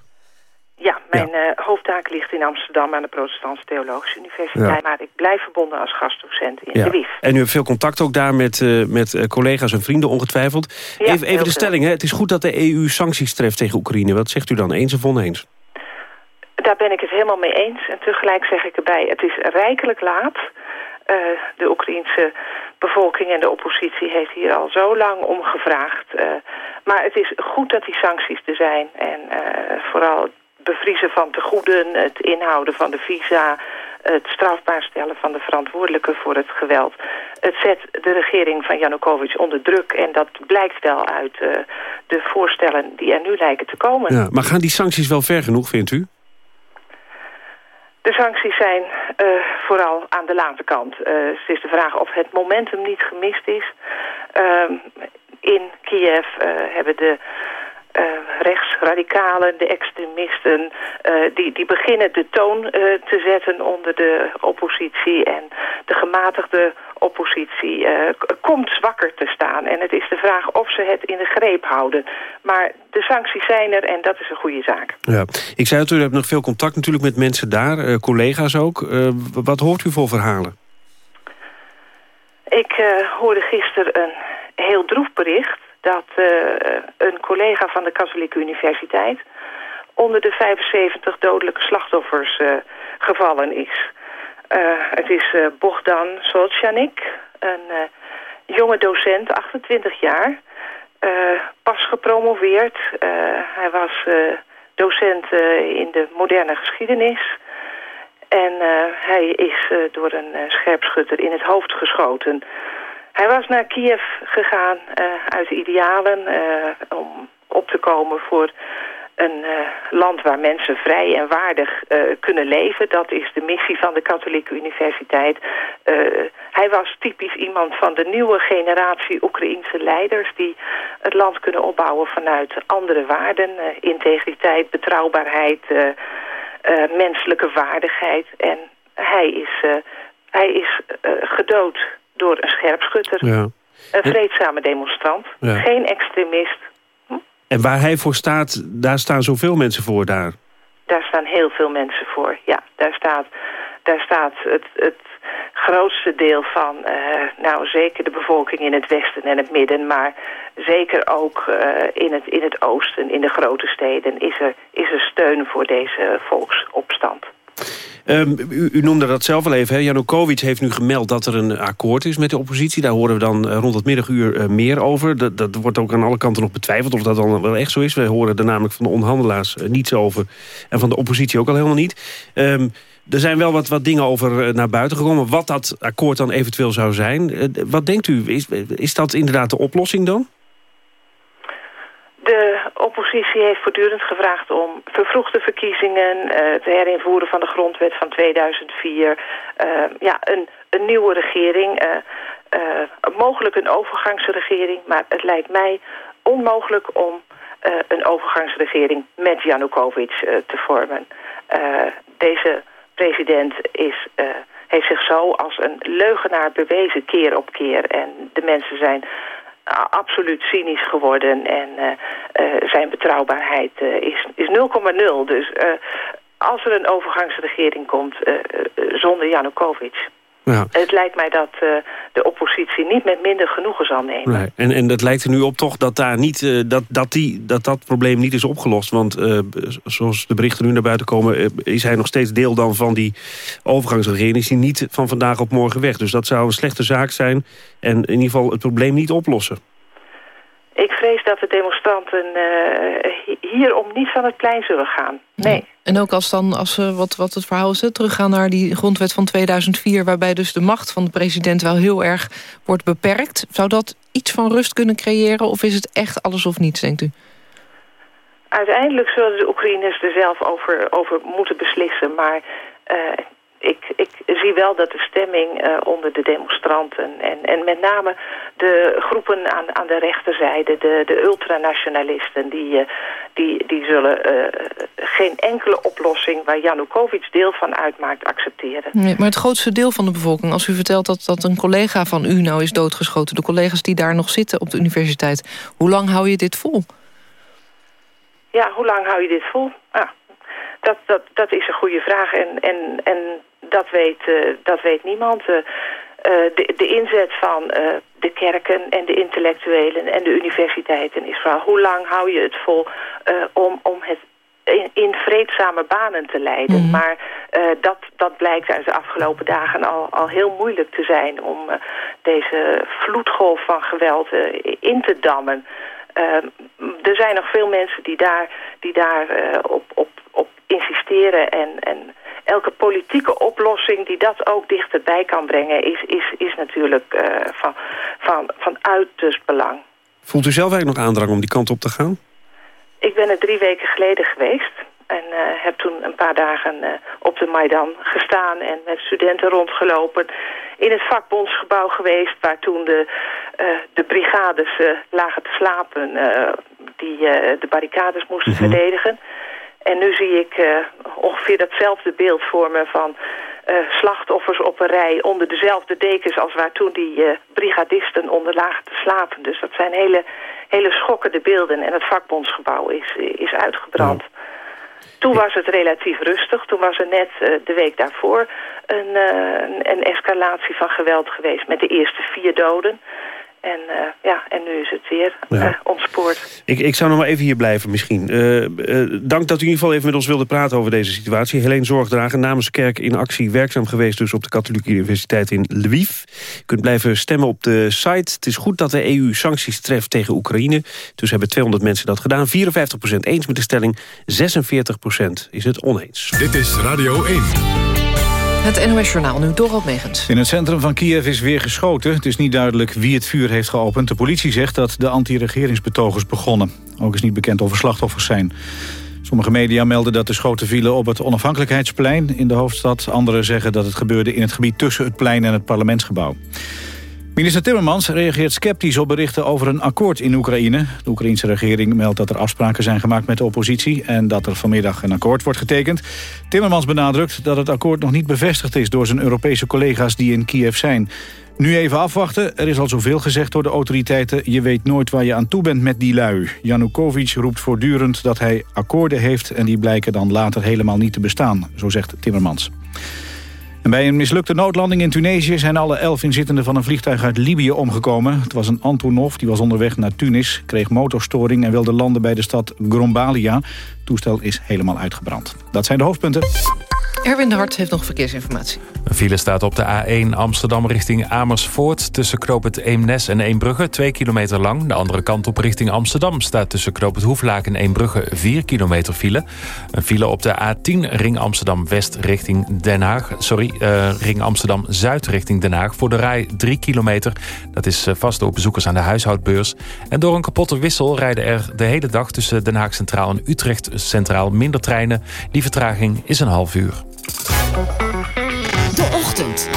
Ja, mijn eh, hoofdtaak ligt in Amsterdam aan de Protestantse Theologische Universiteit. Ja. Maar ik blijf verbonden als gastdocent in Ja. Lviv. En u hebt veel contact ook daar met, eh, met collega's en vrienden ongetwijfeld. Even even de stelling, hè. het is goed dat de EU sancties treft tegen Oekraïne. Wat zegt u dan, eens of oneens? Daar ben ik het helemaal mee eens. En tegelijk zeg ik erbij, het is rijkelijk laat. De Oekraïense bevolking en de oppositie heeft hier al zo lang om gevraagd. Eh, maar het is goed dat die sancties er zijn. En eh, vooral het bevriezen van tegoeden, het inhouden van de visa... het strafbaar stellen van de verantwoordelijken voor het geweld. Het zet de regering van Janukovic onder druk. En dat blijkt wel uit eh, de voorstellen die er nu lijken te komen. Ja, maar gaan die sancties wel ver genoeg, vindt u? De sancties zijn eh, vooral aan de late kant. Eh, het is de vraag of het momentum niet gemist is. Ehm, in Kiev eh, hebben de eh, rechtsradicalen, de extremisten... eh, die, die beginnen de toon eh, te zetten onder de oppositie. En de gematigde oppositie komt zwakker te staan. En het is de vraag of ze het in de greep houden. Maar de sancties zijn er en dat is een goede zaak. Ja. Ik zei het, u hebt nog veel contact natuurlijk met mensen daar, collega's ook. Wat hoort u voor verhalen? Ik hoorde gisteren een heel droef bericht dat collega van de Katholieke Universiteit onder de 75 dodelijke slachtoffers eh, gevallen is. Eh, het is eh, Bogdan Soltjanik, een jonge docent, 28 jaar, pas gepromoveerd. Hij was docent in de moderne geschiedenis. En hij is door een scherpschutter in het hoofd geschoten. Hij was naar Kiev gegaan eh, uit idealen eh, om op te komen voor een eh, land waar mensen vrij en waardig kunnen leven. Dat is de missie van de Katholieke Universiteit. Hij was typisch iemand van de nieuwe generatie Oekraïense leiders... die het land kunnen opbouwen vanuit andere waarden. integriteit, betrouwbaarheid, menselijke waardigheid. En hij is, hij is gedood door een scherpschutter. Ja. Een vreedzame demonstrant. Ja. Geen extremist. En waar hij voor staat, daar staan zoveel mensen voor daar. Daar staan heel veel mensen voor. Ja, daar staat, daar staat het, het grootste deel van, eh, nou zeker de bevolking in het westen en het midden, maar zeker ook eh, in, het, in het oosten, in de grote steden, is er, is er steun voor deze volksopstand. Ehm, u, noemde dat zelf al even. Hè? Janukovic heeft nu gemeld dat er een akkoord is met de oppositie. Daar horen we dan eh, rond het middaguur eh, meer over. Dat, dat wordt ook aan alle kanten nog betwijfeld of dat dan wel echt zo is. We horen er namelijk van de onderhandelaars eh, niets over. En van de oppositie ook al helemaal niet. Ehm, er zijn wel wat, wat dingen over naar buiten gekomen. Wat dat akkoord dan eventueel zou zijn. Wat denkt u? Is, is dat inderdaad de oplossing dan? De oppositie heeft voortdurend gevraagd om vervroegde verkiezingen, eh, het herinvoeren van de grondwet van 2004, eh, ja, een, een nieuwe regering, eh, mogelijk een overgangsregering, maar het lijkt mij onmogelijk om een overgangsregering met Janukovic te vormen. Deze president is, heeft zich zo als een leugenaar bewezen keer op keer en de mensen zijn absoluut cynisch geworden en eh, eh, zijn betrouwbaarheid eh, is, is 0,0. Dus als er een overgangsregering komt zonder Janukovic... Ja. Het lijkt mij dat eh, de oppositie niet met minder genoegen zal nemen. Nee. En, en dat lijkt er nu op toch dat daar niet, eh, dat, dat, die, dat dat probleem niet is opgelost. Want eh, zoals de berichten nu naar buiten komen... is hij nog steeds deel dan van die overgangsregering. Is hij niet van vandaag op morgen weg. Dus dat zou een slechte zaak zijn. En in ieder geval het probleem niet oplossen. Ik vrees dat de demonstranten hierom niet van het plein zullen gaan. Nee. En ook als dan, als we wat, wat het verhaal is, hè, teruggaan naar die grondwet van 2004... waarbij dus de macht van de president wel heel erg wordt beperkt. Zou dat iets van rust kunnen creëren of is het echt alles of niets, denkt u? Uiteindelijk zullen de Oekraïners er zelf over, over moeten beslissen. Maar eh, ik, ik zie wel dat de stemming eh, onder de demonstranten... En, en met name de groepen aan, aan de rechterzijde, de, de ultranationalisten... die, eh, die, die zullen eh, geen enkele oplossing waar Janukovic deel van uitmaakt accepteren. Nee, maar het grootste deel van de bevolking, als u vertelt dat, dat een collega van u nou is doodgeschoten... de collega's die daar nog zitten op de universiteit, hoe lang hou je dit vol? Ja, hoe lang hou je dit vol? Ah, dat, dat, dat is een goede vraag en, en, en dat, weet, eh, dat weet niemand. Eh, eh, de, de inzet van de kerken en de intellectuelen en de universiteiten is vooral hoe lang hou je het vol om, om het in, in vreedzame banen te leiden. Maar eh, dat, dat blijkt uit de afgelopen dagen al, al heel moeilijk te zijn om deze vloedgolf van geweld in te dammen. Er zijn nog veel mensen die daar, die daar op, op, op insisteren. En, en elke politieke oplossing die dat ook dichterbij kan brengen... is, is, is natuurlijk eh, van, van, van uiterst belang. Voelt u zelf eigenlijk nog aandrang om die kant op te gaan? Ik ben er drie weken geleden geweest. En eh, heb toen een paar dagen eh, op de Maidan gestaan en met studenten rondgelopen. In het vakbondsgebouw geweest waar toen de, de brigades lagen te slapen die de barricades moesten verdedigen. En nu zie ik eh, ongeveer datzelfde beeld voor me van eh, slachtoffers op een rij onder dezelfde dekens als waar toen die eh, brigadisten onder lagen te slapen. Dus dat zijn hele, hele schokkende beelden en het vakbondsgebouw is, is uitgebrand. Toen was het relatief rustig. Toen was er net de week daarvoor een, een, een escalatie van geweld geweest met de eerste vier doden. En, eh, ja, en nu is het weer Ja. eh, ontspoord. Ik, ik zou nog maar even hier blijven misschien. Eh, dank dat u in ieder geval even met ons wilde praten over deze situatie. Helene Zorgdrager namens de kerk in actie werkzaam geweest... dus op de Katholieke Universiteit in Lviv. U kunt blijven stemmen op de site. Het is goed dat de EU sancties treft tegen Oekraïne. Dus hebben 200 mensen dat gedaan. 54% eens met de stelling, 46% is het oneens. Dit is Radio 1. Het NOS Journaal, nu Dorot Megens. In het centrum van Kiev is weer geschoten. Het is niet duidelijk wie het vuur heeft geopend. De politie zegt dat de anti-regeringsbetogers begonnen. Ook is niet bekend of er slachtoffers zijn. Sommige media melden dat de schoten vielen op het onafhankelijkheidsplein in de hoofdstad. Anderen zeggen dat het gebeurde in het gebied tussen het plein en het parlementsgebouw. Minister Timmermans reageert sceptisch op berichten over een akkoord in Oekraïne. De Oekraïnse regering meldt dat er afspraken zijn gemaakt met de oppositie... en dat er vanmiddag een akkoord wordt getekend. Timmermans benadrukt dat het akkoord nog niet bevestigd is... door zijn Europese collega's die in Kiev zijn. Nu even afwachten. Er is al zoveel gezegd door de autoriteiten. Je weet nooit waar je aan toe bent met die lui. Janukovic roept voortdurend dat hij akkoorden heeft... en die blijken dan later helemaal niet te bestaan, zo zegt Timmermans. En bij een mislukte noodlanding in Tunesië zijn alle elf inzittenden van een vliegtuig uit Libië omgekomen. Het was een Antonov, die was onderweg naar Tunis, kreeg motorstoring en wilde landen bij de stad Grombalia. Het toestel is helemaal uitgebrand. Dat zijn de hoofdpunten. Erwin de Hart heeft nog verkeersinformatie. Een file staat op de A1 Amsterdam richting Amersfoort... tussen Knoop het Eemnes en Eembrugge, 2 kilometer lang. De andere kant op richting Amsterdam staat tussen Knoop het Hoeflaak en Eembrugge... 4 kilometer file. Een file op de A10 Ring Amsterdam-West richting Den Haag. Sorry, eh, Ring Amsterdam-Zuid richting Den Haag. Voor de rij 3 kilometer. Dat is eh, vast door bezoekers aan de huishoudbeurs. En door een kapotte wissel rijden er de hele dag... tussen Den Haag Centraal en Utrecht Centraal minder treinen. Die vertraging is een half uur. De ochtend.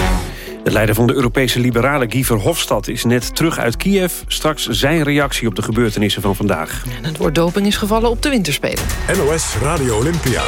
De leider van de Europese liberalen Guy Verhofstadt is net terug uit Kiev. Straks zijn reactie op de gebeurtenissen van vandaag. En het woord doping is gevallen op de winterspelen. NOS Radio Olympia.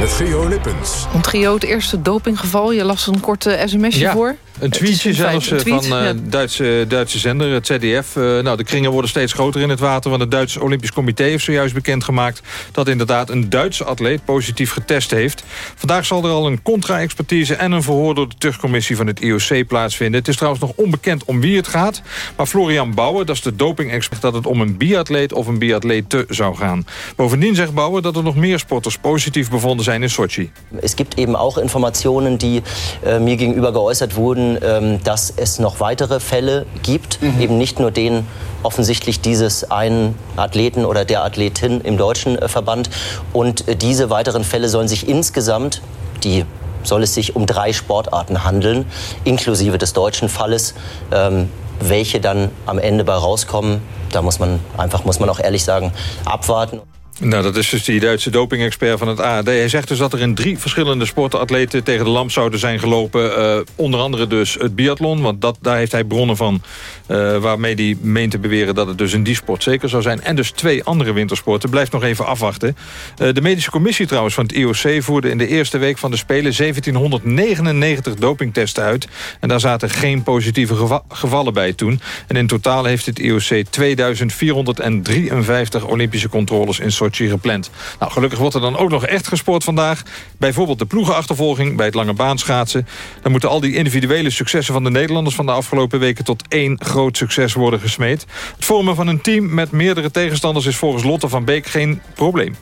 Met Gio Lippens. Want Gio, het eerste dopinggeval, je las een korte sms'je Ja, voor. Een tweetje zelfs een eh, tweet, van eh, ja. Duitse, Duitse zender, het ZDF. Eh, nou, de kringen worden steeds groter in het water... want het Duits Olympisch Comité heeft zojuist bekendgemaakt... dat inderdaad een Duitse atleet positief getest heeft. Vandaag zal er al een contra-expertise en een verhoor... door de terugcommissie van het IOC plaatsvinden. Het is trouwens nog onbekend om wie het gaat. Maar Florian Bauer, dat is de doping-expert... dat het om een biatleet of een biatlete zou gaan. Bovendien zegt Bauer dat er nog meer sporters positief bevonden zijn in Sochi. Es gibt eben auch Informationen, die äh, mir gegenüber geäußert wurden, ähm, dass es noch weitere Fälle gibt, eben nicht nur den offensichtlich dieses einen Athleten oder der Athletin im deutschen äh, Verband. Und äh, diese weiteren Fälle sollen sich insgesamt, die soll es sich um drei Sportarten handeln, inklusive des deutschen Falles. Ähm, welche dann am Ende bei rauskommen, da muss man einfach, muss man auch ehrlich sagen, abwarten. Nou, dat is dus die Duitse doping-expert van het ARD. Hij zegt dus dat er in drie verschillende sportatleten tegen de lamp zouden zijn gelopen. Eh, onder andere dus het biathlon, want dat, daar heeft hij bronnen van... eh, waarmee hij meent te beweren dat het dus in die sport zeker zou zijn. En dus twee andere wintersporten. Blijft nog even afwachten. Eh, de medische commissie trouwens van het IOC voerde in de eerste week van de Spelen... 1799 dopingtesten uit. En daar zaten geen positieve geva- gevallen bij toen. En in totaal heeft het IOC 2453 Olympische controles in Sochi gepland. Nou, gelukkig wordt er dan ook nog echt gesport vandaag. Bijvoorbeeld de ploegenachtervolging bij het lange baanschaatsen. Dan moeten al die individuele successen van de Nederlanders... van de afgelopen weken tot één groot succes worden gesmeed. Het vormen van een team met meerdere tegenstanders... is volgens Lotte van Beek geen probleem.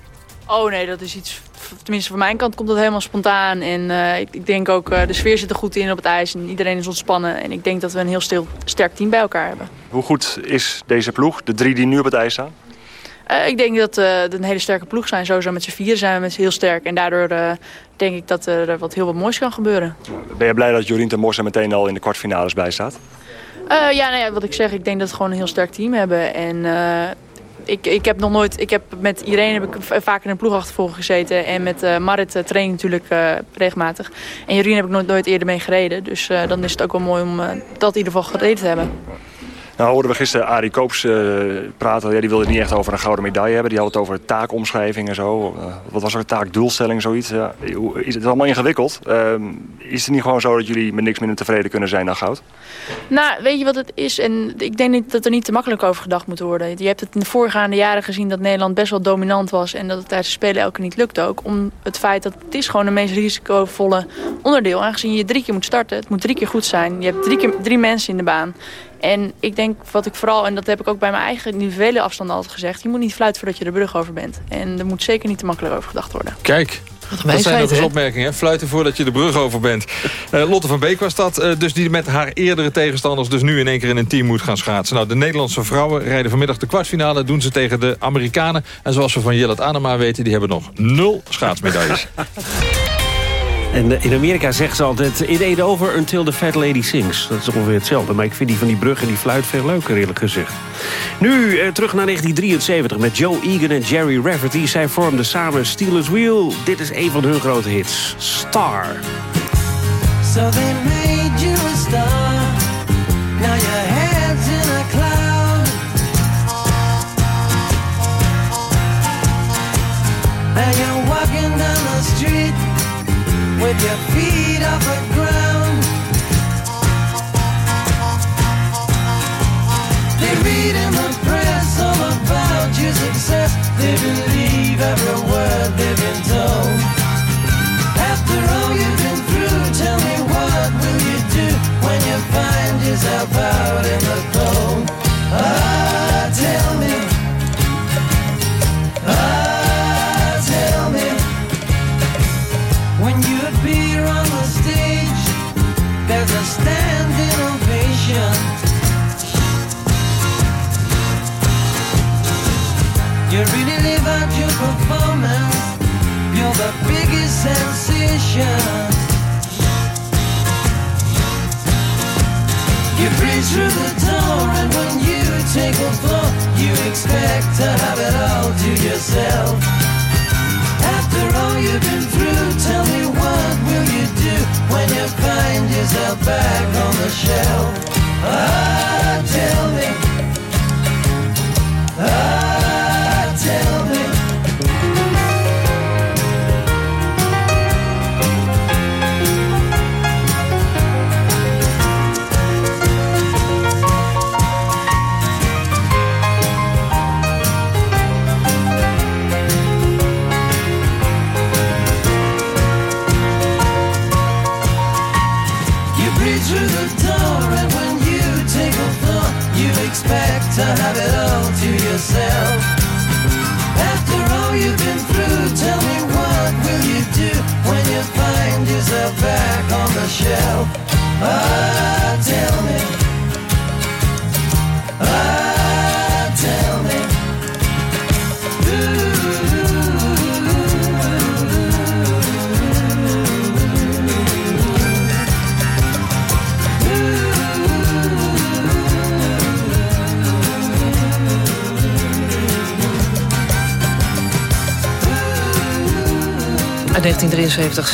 Oh nee, dat is iets, tenminste van mijn kant komt dat helemaal spontaan. En eh, ik, ik denk ook, eh, de sfeer zit er goed in op het ijs en iedereen is ontspannen. En ik denk dat we een heel stil, sterk team bij elkaar hebben. Hoe goed is deze ploeg, de drie die nu op het ijs staan? Eh, ik denk dat eh, het een hele sterke ploeg zijn. Sowieso met z'n vieren zijn we met heel sterk. En daardoor eh, denk ik dat er wat heel wat moois kan gebeuren. Ben je blij dat Jorien ten er meteen al in de kwartfinales bij staat? Eh, ja, nou ja, wat ik zeg, ik denk dat we gewoon een heel sterk team hebben. En eh, ik, ik heb nog nooit, ik heb met iedereen heb ik vaak in een ploegachtervolging gezeten. En met eh, Marit eh, train ik natuurlijk eh, regelmatig. En Jorien heb ik nooit, nooit eerder mee gereden. Dus eh, dan is het ook wel mooi om eh, dat in ieder geval gereden te hebben. Nou hoorden we gisteren Arie Koops eh, praten. Ja, die wilde het niet echt over een gouden medaille hebben. Die had het over taakomschrijving en zo. Eh, wat was er? Taakdoelstelling, zoiets. Ja, is het allemaal ingewikkeld? Ehm, is het niet gewoon zo dat jullie met niks minder tevreden kunnen zijn dan goud? Nou, weet je wat het is? En ik denk dat er niet te makkelijk over gedacht moet worden. Je hebt het in de voorgaande jaren gezien dat Nederland best wel dominant was. En dat het tijdens de Spelen elke niet lukte ook. Om het feit dat het is gewoon de meest risicovolle onderdeel. Aangezien je drie keer moet starten. Het moet drie keer goed zijn. Je hebt drie, keer, drie mensen in de baan. En ik denk wat ik vooral, en dat heb ik ook bij mijn eigen individuele afstanden altijd gezegd... je moet niet fluiten voordat je de brug over bent. En er moet zeker niet te makkelijk over gedacht worden. Kijk, dat zijn nog eens opmerkingen. Hè? Fluiten voordat je de brug over bent. Eh, Lotte van Beek was dat. eh, dus die met haar eerdere tegenstanders dus nu in één keer in een team moet gaan schaatsen. Nou, de Nederlandse vrouwen rijden vanmiddag de kwartfinale. Doen ze tegen de Amerikanen. En zoals we van Jillet Anema weten, die hebben nog nul schaatsmedailles. En eh, in Amerika zegt ze altijd... It ain't over until the fat lady sings. Dat is ongeveer hetzelfde. Maar ik vind die van die brug en die fluit veel leuker, eerlijk gezegd. Nu eh, terug naar 1973 met Joe Egan en Jerry Rafferty. Zij vormden samen Steelers Wheel. Dit is een van hun grote hits. Star. So they made you a star. Now your head's in a cloud. And you're walking down the street with your feet off the ground. They read in the press all about your success. They believe every word they've been told. After all you've been through, tell me what will you do when you find yourself out in the cold? Ah,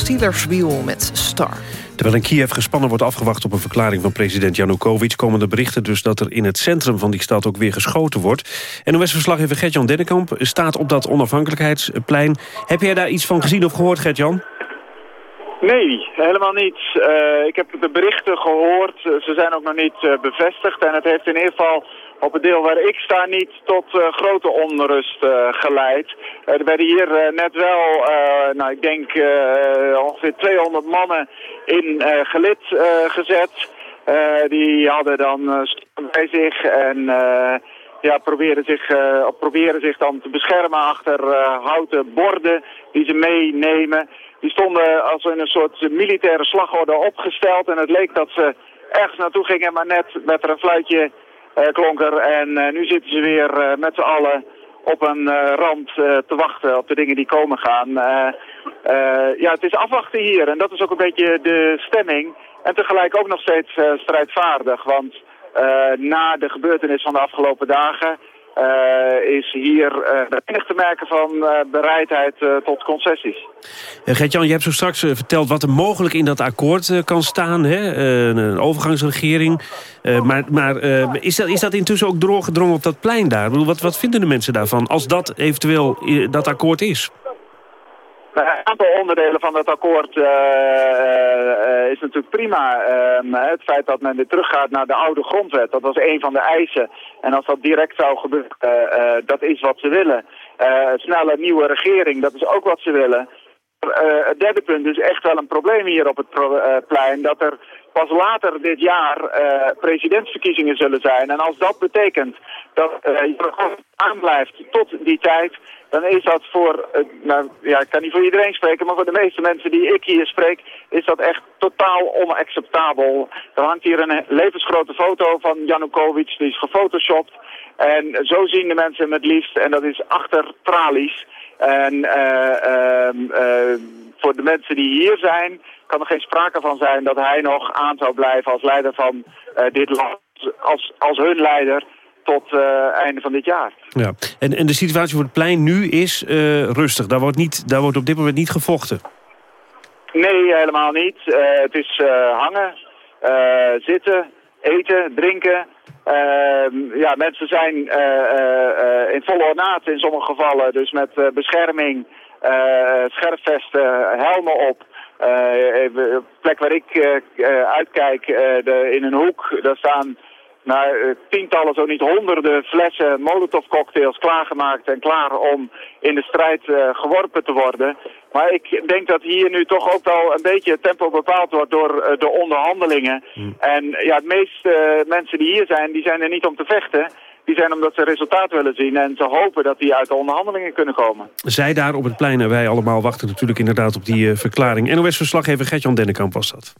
Steelers Wheel met Star. Terwijl in Kiev gespannen wordt afgewacht op een verklaring van president Janukovic... komen de berichten dus dat er in het centrum van die stad ook weer geschoten wordt. En OS-verslaggever Gert-Jan Dennekamp staat op dat onafhankelijkheidsplein. Heb jij daar iets van gezien of gehoord, Gert-Jan? Nee, helemaal niet. Eh, ik heb de berichten gehoord. Eh, Ze zijn ook nog niet eh, bevestigd. En het heeft in ieder geval op het deel waar ik sta niet tot eh, grote onrust eh, geleid. Er werden hier eh, net wel, nou ik denk ongeveer 200 mannen in gelid gezet. Die hadden dan bij zich en ja, proberen, zich, proberen zich dan te beschermen achter houten borden die ze meenemen. Die stonden als in een soort militaire slagorde opgesteld en het leek dat ze ergens naartoe gingen, maar net werd er een fluitje klonk er. En eh, nu zitten ze weer eh, met z'n allen op een eh, rand eh, te wachten op de dingen die komen gaan. Eh, eh, ja, het is afwachten hier en dat is ook een beetje de stemming. En tegelijk ook nog steeds eh, strijdvaardig, want eh, na de gebeurtenis van de afgelopen dagen... eh, is hier eh, weinig te merken van eh, bereidheid eh, tot concessies. Eh, Gert-Jan, je hebt zo straks eh, verteld wat er mogelijk in dat akkoord eh, kan staan. Hè? Eh, een, overgangsregering. Eh, maar maar eh, is, dat, is dat intussen ook doorgedrongen op dat plein daar? Wat, wat vinden de mensen daarvan als dat eventueel eh, dat akkoord is? Een aantal onderdelen van het akkoord eh, eh, is natuurlijk prima. Ehm, het feit dat men weer teruggaat naar de oude grondwet, dat was een van de eisen. En als dat direct zou gebeuren, eh, eh, dat is wat ze willen. Eh, snelle nieuwe regering, dat is ook wat ze willen. Eh, het derde punt is echt wel een probleem hier op het eh, plein. Dat er pas later dit jaar eh, presidentsverkiezingen zullen zijn. En als dat betekent dat uh, Janukovic aanblijft tot die tijd, dan is dat voor, eh, nou ja, ik kan niet voor iedereen spreken, maar voor de meeste mensen die ik hier spreek, is dat echt totaal onacceptabel. Er hangt hier een levensgrote foto van Janukovic, die is gefotoshopt. En zo zien de mensen hem het liefst, en dat is achter tralies. En eh, eh, voor de mensen die hier zijn, kan er geen sprake van zijn dat hij nog aan zou blijven als leider van eh, dit land. Als, als hun leider tot uh, einde van dit jaar. Ja. En, en de situatie voor het plein nu is uh, rustig. Daar wordt, niet, daar wordt op dit moment niet gevochten. Nee, helemaal niet. Het is hangen, zitten, eten, drinken. Ehm, ja, mensen zijn in volle ornaat in sommige gevallen. Dus met bescherming, scherpvesten, helmen op. Uh, plek waar ik uh, uitkijk, de, in een hoek, daar staan nou, tientallen, zo niet honderden flessen molotov cocktails klaargemaakt en klaar om in de strijd geworpen te worden. Maar ik denk dat hier nu toch ook wel een beetje het tempo bepaald wordt door de onderhandelingen. Mm. En ja, de meeste mensen die hier zijn, die zijn er niet om te vechten. Die zijn omdat ze resultaat willen zien en ze hopen dat die uit de onderhandelingen kunnen komen. Zij daar op het plein en wij allemaal wachten natuurlijk inderdaad op die uh, verklaring. NOS-verslaggever Gertjan Dennekamp was dat.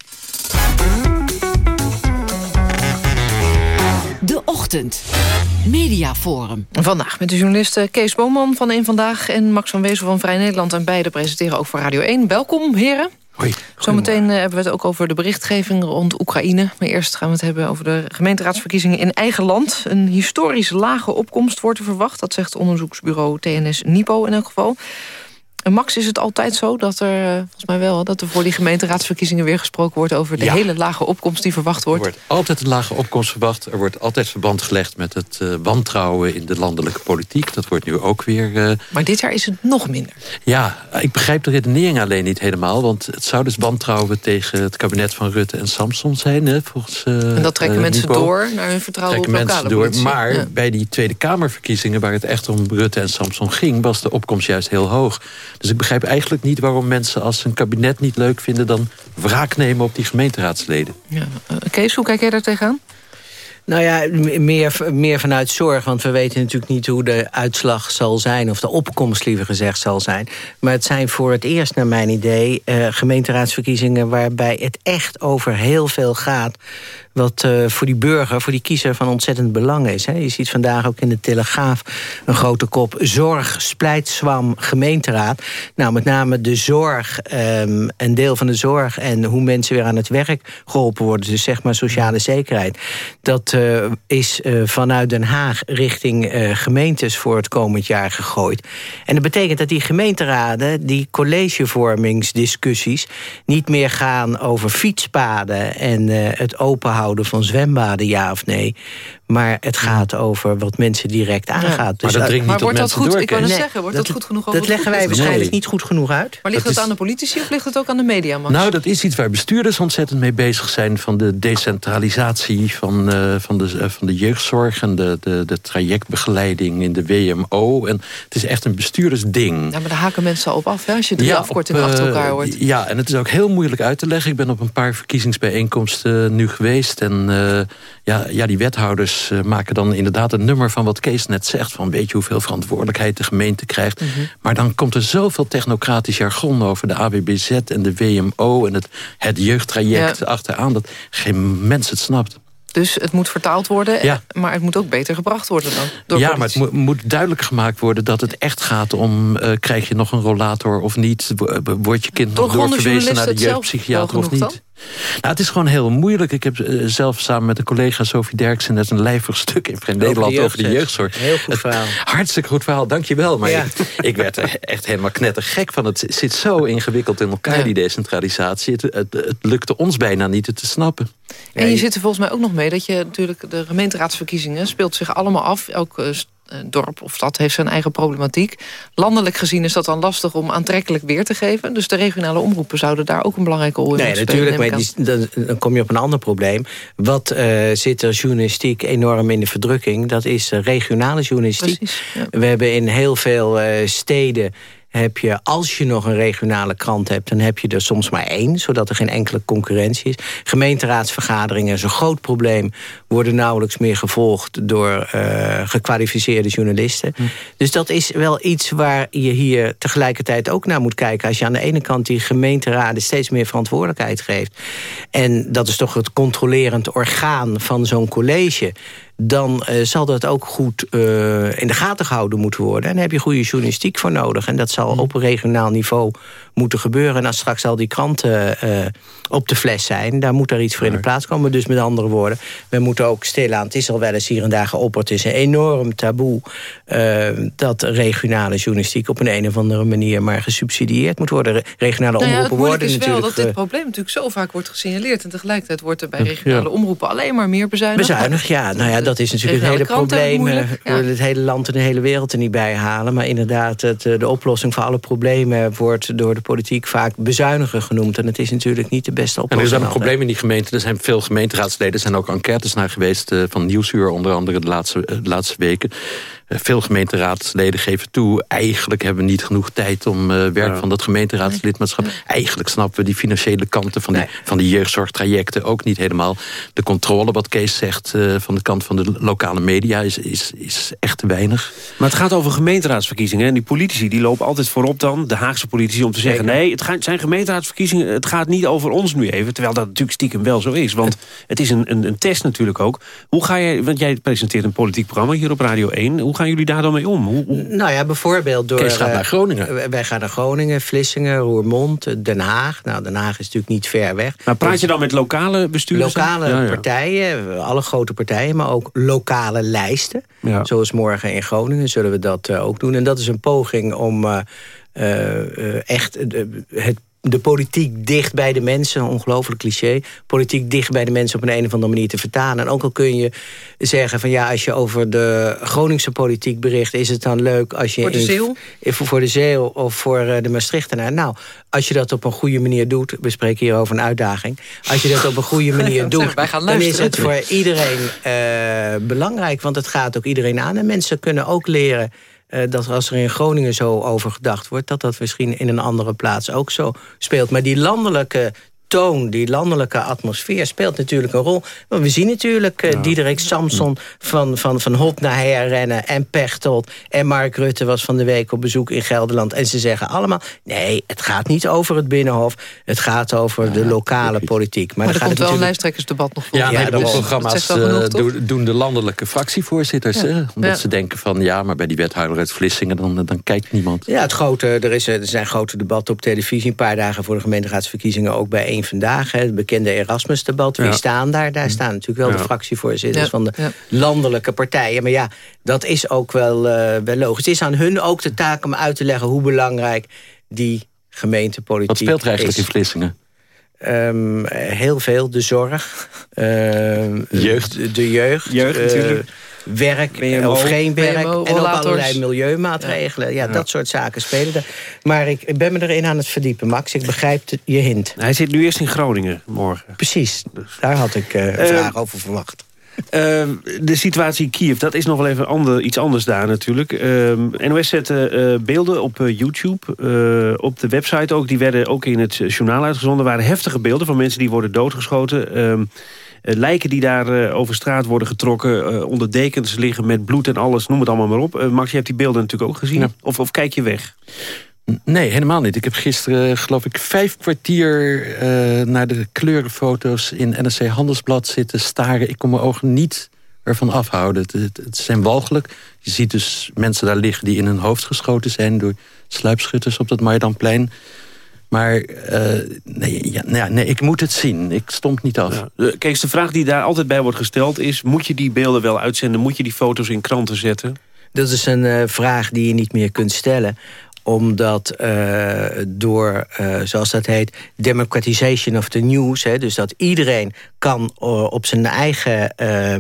De Ochtend. Mediaforum. Vandaag met de journalisten Kees Boman van Eén Vandaag... en Max van Wezel van Vrij Nederland. En beide presenteren ook voor Radio 1. Welkom, heren. Zometeen uh, hebben we het ook over de berichtgeving rond Oekraïne. Maar eerst gaan we het hebben over de gemeenteraadsverkiezingen in eigen land. Een historisch lage opkomst wordt er verwacht. Dat zegt onderzoeksbureau TNS Nipo in elk geval. En Max, is het altijd zo dat er, volgens mij wel... dat er voor die gemeenteraadsverkiezingen weer gesproken wordt... over de Ja. hele lage opkomst die verwacht wordt? Er wordt altijd een lage opkomst verwacht. Er wordt altijd verband gelegd met het eh, wantrouwen in de landelijke politiek. Dat wordt nu ook weer... eh, Maar dit jaar is het nog minder. ja, ik begrijp de redenering alleen niet helemaal. Want het zou dus wantrouwen tegen het kabinet van Rutte en Samson zijn. Hè, volgens, eh, En dat trekken eh, mensen door naar hun vertrouwen trekken op mensen door. politie. Maar Ja. bij die Tweede Kamerverkiezingen... waar het echt om Rutte en Samson ging... was de opkomst juist heel hoog. Dus ik begrijp eigenlijk niet waarom mensen... als ze een kabinet niet leuk vinden... dan wraak nemen op die gemeenteraadsleden. Ja. Uh, Kees, hoe kijk jij daar tegenaan? Nou ja, meer, meer vanuit zorg. Want we weten natuurlijk niet hoe de uitslag zal zijn. Of de opkomst liever gezegd zal zijn. Maar het zijn voor het eerst, naar mijn idee... eh, gemeenteraadsverkiezingen waarbij het echt over heel veel gaat... wat eh, voor die burger, voor die kiezer van ontzettend belang is. Hè. Je ziet vandaag ook in de Telegraaf een grote kop... zorg, splijtswam, gemeenteraad. Nou, met name de zorg, ehm, een deel van de zorg... en hoe mensen weer aan het werk geholpen worden. Dus zeg maar sociale zekerheid. Dat eh, is eh, vanuit Den Haag richting gemeentes voor het komend jaar gegooid. En dat betekent dat die gemeenteraden, die collegevormingsdiscussies... niet meer gaan over fietspaden en het openhouden van zwembaden, ja of nee. Maar het gaat over wat mensen direct aangaat. Dus Maar dat dringt niet Maar op wordt dat goed? door, Ik wou net Kees. zeggen, wordt dat, goed genoeg Dat over leggen wij waarschijnlijk niet goed genoeg uit. Maar ligt Dat het is- aan de politici of ligt het ook aan de media, Max? Nou, dat is iets waar bestuurders ontzettend mee bezig zijn... van de decentralisatie van, eh, van, de, eh, van de jeugdzorg... en de, de, de trajectbegeleiding in de WMO. En het is echt een bestuurdersding. Ja, maar daar haken mensen al op af, hè, als je drie afkortingen op, achter eh, elkaar hoort. Ja, en het is ook heel moeilijk uit te leggen. Ik ben op een paar verkiezingsbijeenkomsten nu geweest. En eh, ja, ja, die wethouders eh, maken dan inderdaad een nummer van wat Kees net zegt. Van weet je hoeveel verantwoordelijkheid de gemeente krijgt. Mhm. Maar dan komt er zoveel technocratisch jargon over de AWBZ en de WMO... en het, het jeugdtraject Ja. achteraan. Dat geen mens het snapt. Dus het moet vertaald worden, Ja. maar het moet ook beter gebracht worden dan. Door ja, maar het moet, moet duidelijk gemaakt worden dat het echt gaat om... eh, krijg je nog een rollator of niet? Wo- Wordt je kind nog doorverwezen naar de het jeugdpsychiater of niet? Nou, het is gewoon heel moeilijk. Ik heb eh, zelf samen met een collega Sophie Derksen... net een lijvig stuk in Vrij Over de Nederland over de jeugdzorg. Heel goed Het- verhaal. Hartstikke goed verhaal, dankjewel. Maar Ja. ik, ik werd er echt helemaal knettergek van. Het zit zo ingewikkeld in elkaar, die decentralisatie. Het, het, het lukte ons bijna niet het te snappen. En je zit er volgens mij ook nog mee dat je natuurlijk de gemeenteraadsverkiezingen speelt zich allemaal af. Eh, dorp of stad heeft zijn eigen problematiek. Landelijk gezien is dat dan lastig om aantrekkelijk weer te geven. Dus de regionale omroepen zouden daar ook een belangrijke rol in Nee, spelen. natuurlijk, maar die, dan, dan kom je op een ander probleem. Wat eh, zit er journalistiek enorm in de verdrukking? Dat is eh, regionale journalistiek. We hebben in heel veel eh, steden heb je, als je nog een regionale krant hebt... dan heb je er soms maar één, zodat er geen enkele concurrentie is. Gemeenteraadsvergaderingen is een groot probleem... worden nauwelijks meer gevolgd door uh, gekwalificeerde journalisten. Hm. Dus dat is wel iets waar je hier tegelijkertijd ook naar moet kijken. Als je aan de ene kant die gemeenteraden steeds meer verantwoordelijkheid geeft... en dat is toch het controlerend orgaan van zo'n college dan uh, zal dat ook goed uh, in de gaten gehouden moeten worden. En daar heb je goede journalistiek voor nodig. En dat zal mm. op een regionaal niveau moeten gebeuren. En als straks al die kranten uh, op de fles zijn... daar moet er iets voor in de plaats komen. Dus met andere woorden, we moeten ook stilaan... het is al wel eens hier en daar geopperd... het is een enorm taboe dat regionale journalistiek... op een, een of andere manier maar gesubsidieerd moet worden. Regionale nou ja, omroepen worden is natuurlijk... wel dat dit probleem natuurlijk zo vaak wordt gesignaleerd... en tegelijkertijd wordt er bij regionale ja. omroepen alleen maar meer bezuinigd. Bezuinigd, ja. Nou ja, dat is natuurlijk het hele probleem. We ja. het hele land en de hele wereld er niet bij halen. Maar inderdaad, het, de oplossing voor alle problemen... wordt door de politiek vaak bezuinigen genoemd. En het is natuurlijk niet de beste oplossing. En er is een probleem in die gemeente. Er zijn veel gemeenteraadsleden. Er zijn ook enquêtes naar geweest van Nieuwsuur... onder andere de laatste, de laatste weken. Uh, veel gemeenteraadsleden geven toe... eigenlijk hebben we niet genoeg tijd om uh, werk ja. van dat gemeenteraadslidmaatschap... Nee. Eigenlijk snappen we die financiële kanten van, nee. die, van die jeugdzorgtrajecten ook niet helemaal. De controle, wat Kees zegt, uh, van de kant van de lokale media... Is, is, is echt te weinig. Maar het gaat over gemeenteraadsverkiezingen. En die politici die lopen altijd voorop dan, de Haagse politici... om te zeggen, nee, het, gaat, zijn gemeenteraadsverkiezingen... het gaat niet over ons nu even. Terwijl dat natuurlijk stiekem wel zo is. Want het is een, een, een test natuurlijk ook. Hoe ga jij, want jij presenteert een politiek programma hier op Radio 1... Hoe gaan jullie daar dan mee om? Hoe, hoe... Nou ja, bijvoorbeeld door... Kees gaat naar Groningen. Wij gaan naar Groningen, Vlissingen, Roermond, Den Haag. Nou, Den Haag is natuurlijk niet ver weg. Maar praat je dan met lokale bestuurders? Lokale ja, ja. partijen, alle grote partijen, maar ook lokale lijsten. Ja. Zoals morgen in Groningen zullen we dat uh, ook doen. En dat is een poging om uh, echt het de politiek dicht bij de mensen, een ongelooflijk cliché... politiek dicht bij de mensen op een, een of andere manier te vertalen. En ook al kun je zeggen van ja, als je over de Groningse politiek bericht... is het dan leuk als je... Voor de Zeeuw? In, voor de Zeeuw of voor de Maastrichtenaar. Nou, als je dat op een goede manier doet... we spreken hier over een uitdaging... als je dat op een goede manier doet... dan is het voor iedereen uh, belangrijk. Want het gaat ook iedereen aan. En mensen kunnen ook leren... Uh, dat als er in Groningen zo over gedacht wordt... dat dat misschien in een andere plaats ook zo speelt. Maar die landelijke toon, die landelijke atmosfeer speelt natuurlijk een rol. Maar we zien natuurlijk uh, ja. Diederik Samson van, van, van Hot naar herrennen... en Pechtold en Mark Rutte was van de week op bezoek in Gelderland. En ze zeggen allemaal, nee, het gaat niet over het Binnenhof. Het gaat over ja, de lokale politiek. Maar, maar er gaat komt wel een lijsttrekkersdebat nog voor. Ja, ja de programma's uh, doen de landelijke fractievoorzitters. Ja. Hè? Omdat ze denken van, ja, maar bij die wethouder uit Vlissingen... dan, dan kijkt niemand. Ja, het grote, er, is, er zijn grote debatten op televisie. Een paar dagen voor de gemeenteraadsverkiezingen ook bij één vandaag. Het bekende Erasmus-debat. Wie ja. staan daar? Daar staan natuurlijk wel ja. de fractievoorzitters ja. van de landelijke partijen. Maar ja, dat is ook wel, uh, wel logisch. Het is aan hun ook de taak om uit te leggen hoe belangrijk die gemeentepolitiek is. Wat speelt er eigenlijk is. in Vlissingen? Um, heel veel, de zorg. Uh, jeugd. De, de jeugd. Jeugd natuurlijk. Werk BMO, of geen werk. BMO, en ook allerlei milieumaatregelen. Ja, ja, dat soort zaken spelen er. Maar ik ben me erin aan het verdiepen, Max. Ik begrijp je hint. Hij zit nu eerst in Groningen morgen. Precies, daar had ik uh, een vraag over verwacht. Uh, de situatie in Kiev, dat is nog wel even ander, iets anders daar natuurlijk. Uh, NOS zette uh, beelden op YouTube, op de website ook. Die werden ook in het journaal uitgezonden. Er waren heftige beelden van mensen die worden doodgeschoten. Ehm, lijken die daar uh, over straat worden getrokken... Uh, onder dekens liggen met bloed en alles, noem het allemaal maar op. Max, je hebt die beelden natuurlijk ook gezien. Ja. Of, of kijk je weg? Nee, helemaal niet. Ik heb gisteren, geloof ik, vijf kwartier naar de kleurenfoto's in NRC Handelsblad zitten staren. Ik kon mijn ogen niet ervan afhouden. Het, het, het zijn walgelijk. Je ziet dus mensen daar liggen die in hun hoofd geschoten zijn... door sluipschutters op dat Maidanplein. Maar uh, nee, ja, nee, nee, ik moet het zien. Ik stond niet af. Ja. Kees, de vraag die daar altijd bij wordt gesteld is... moet je die beelden wel uitzenden? Moet je die foto's in kranten zetten? Dat is een uh, vraag die je niet meer kunt stellen omdat uh, door, uh, zoals dat heet, democratization of the news... Hè, dus dat iedereen kan uh, op zijn eigen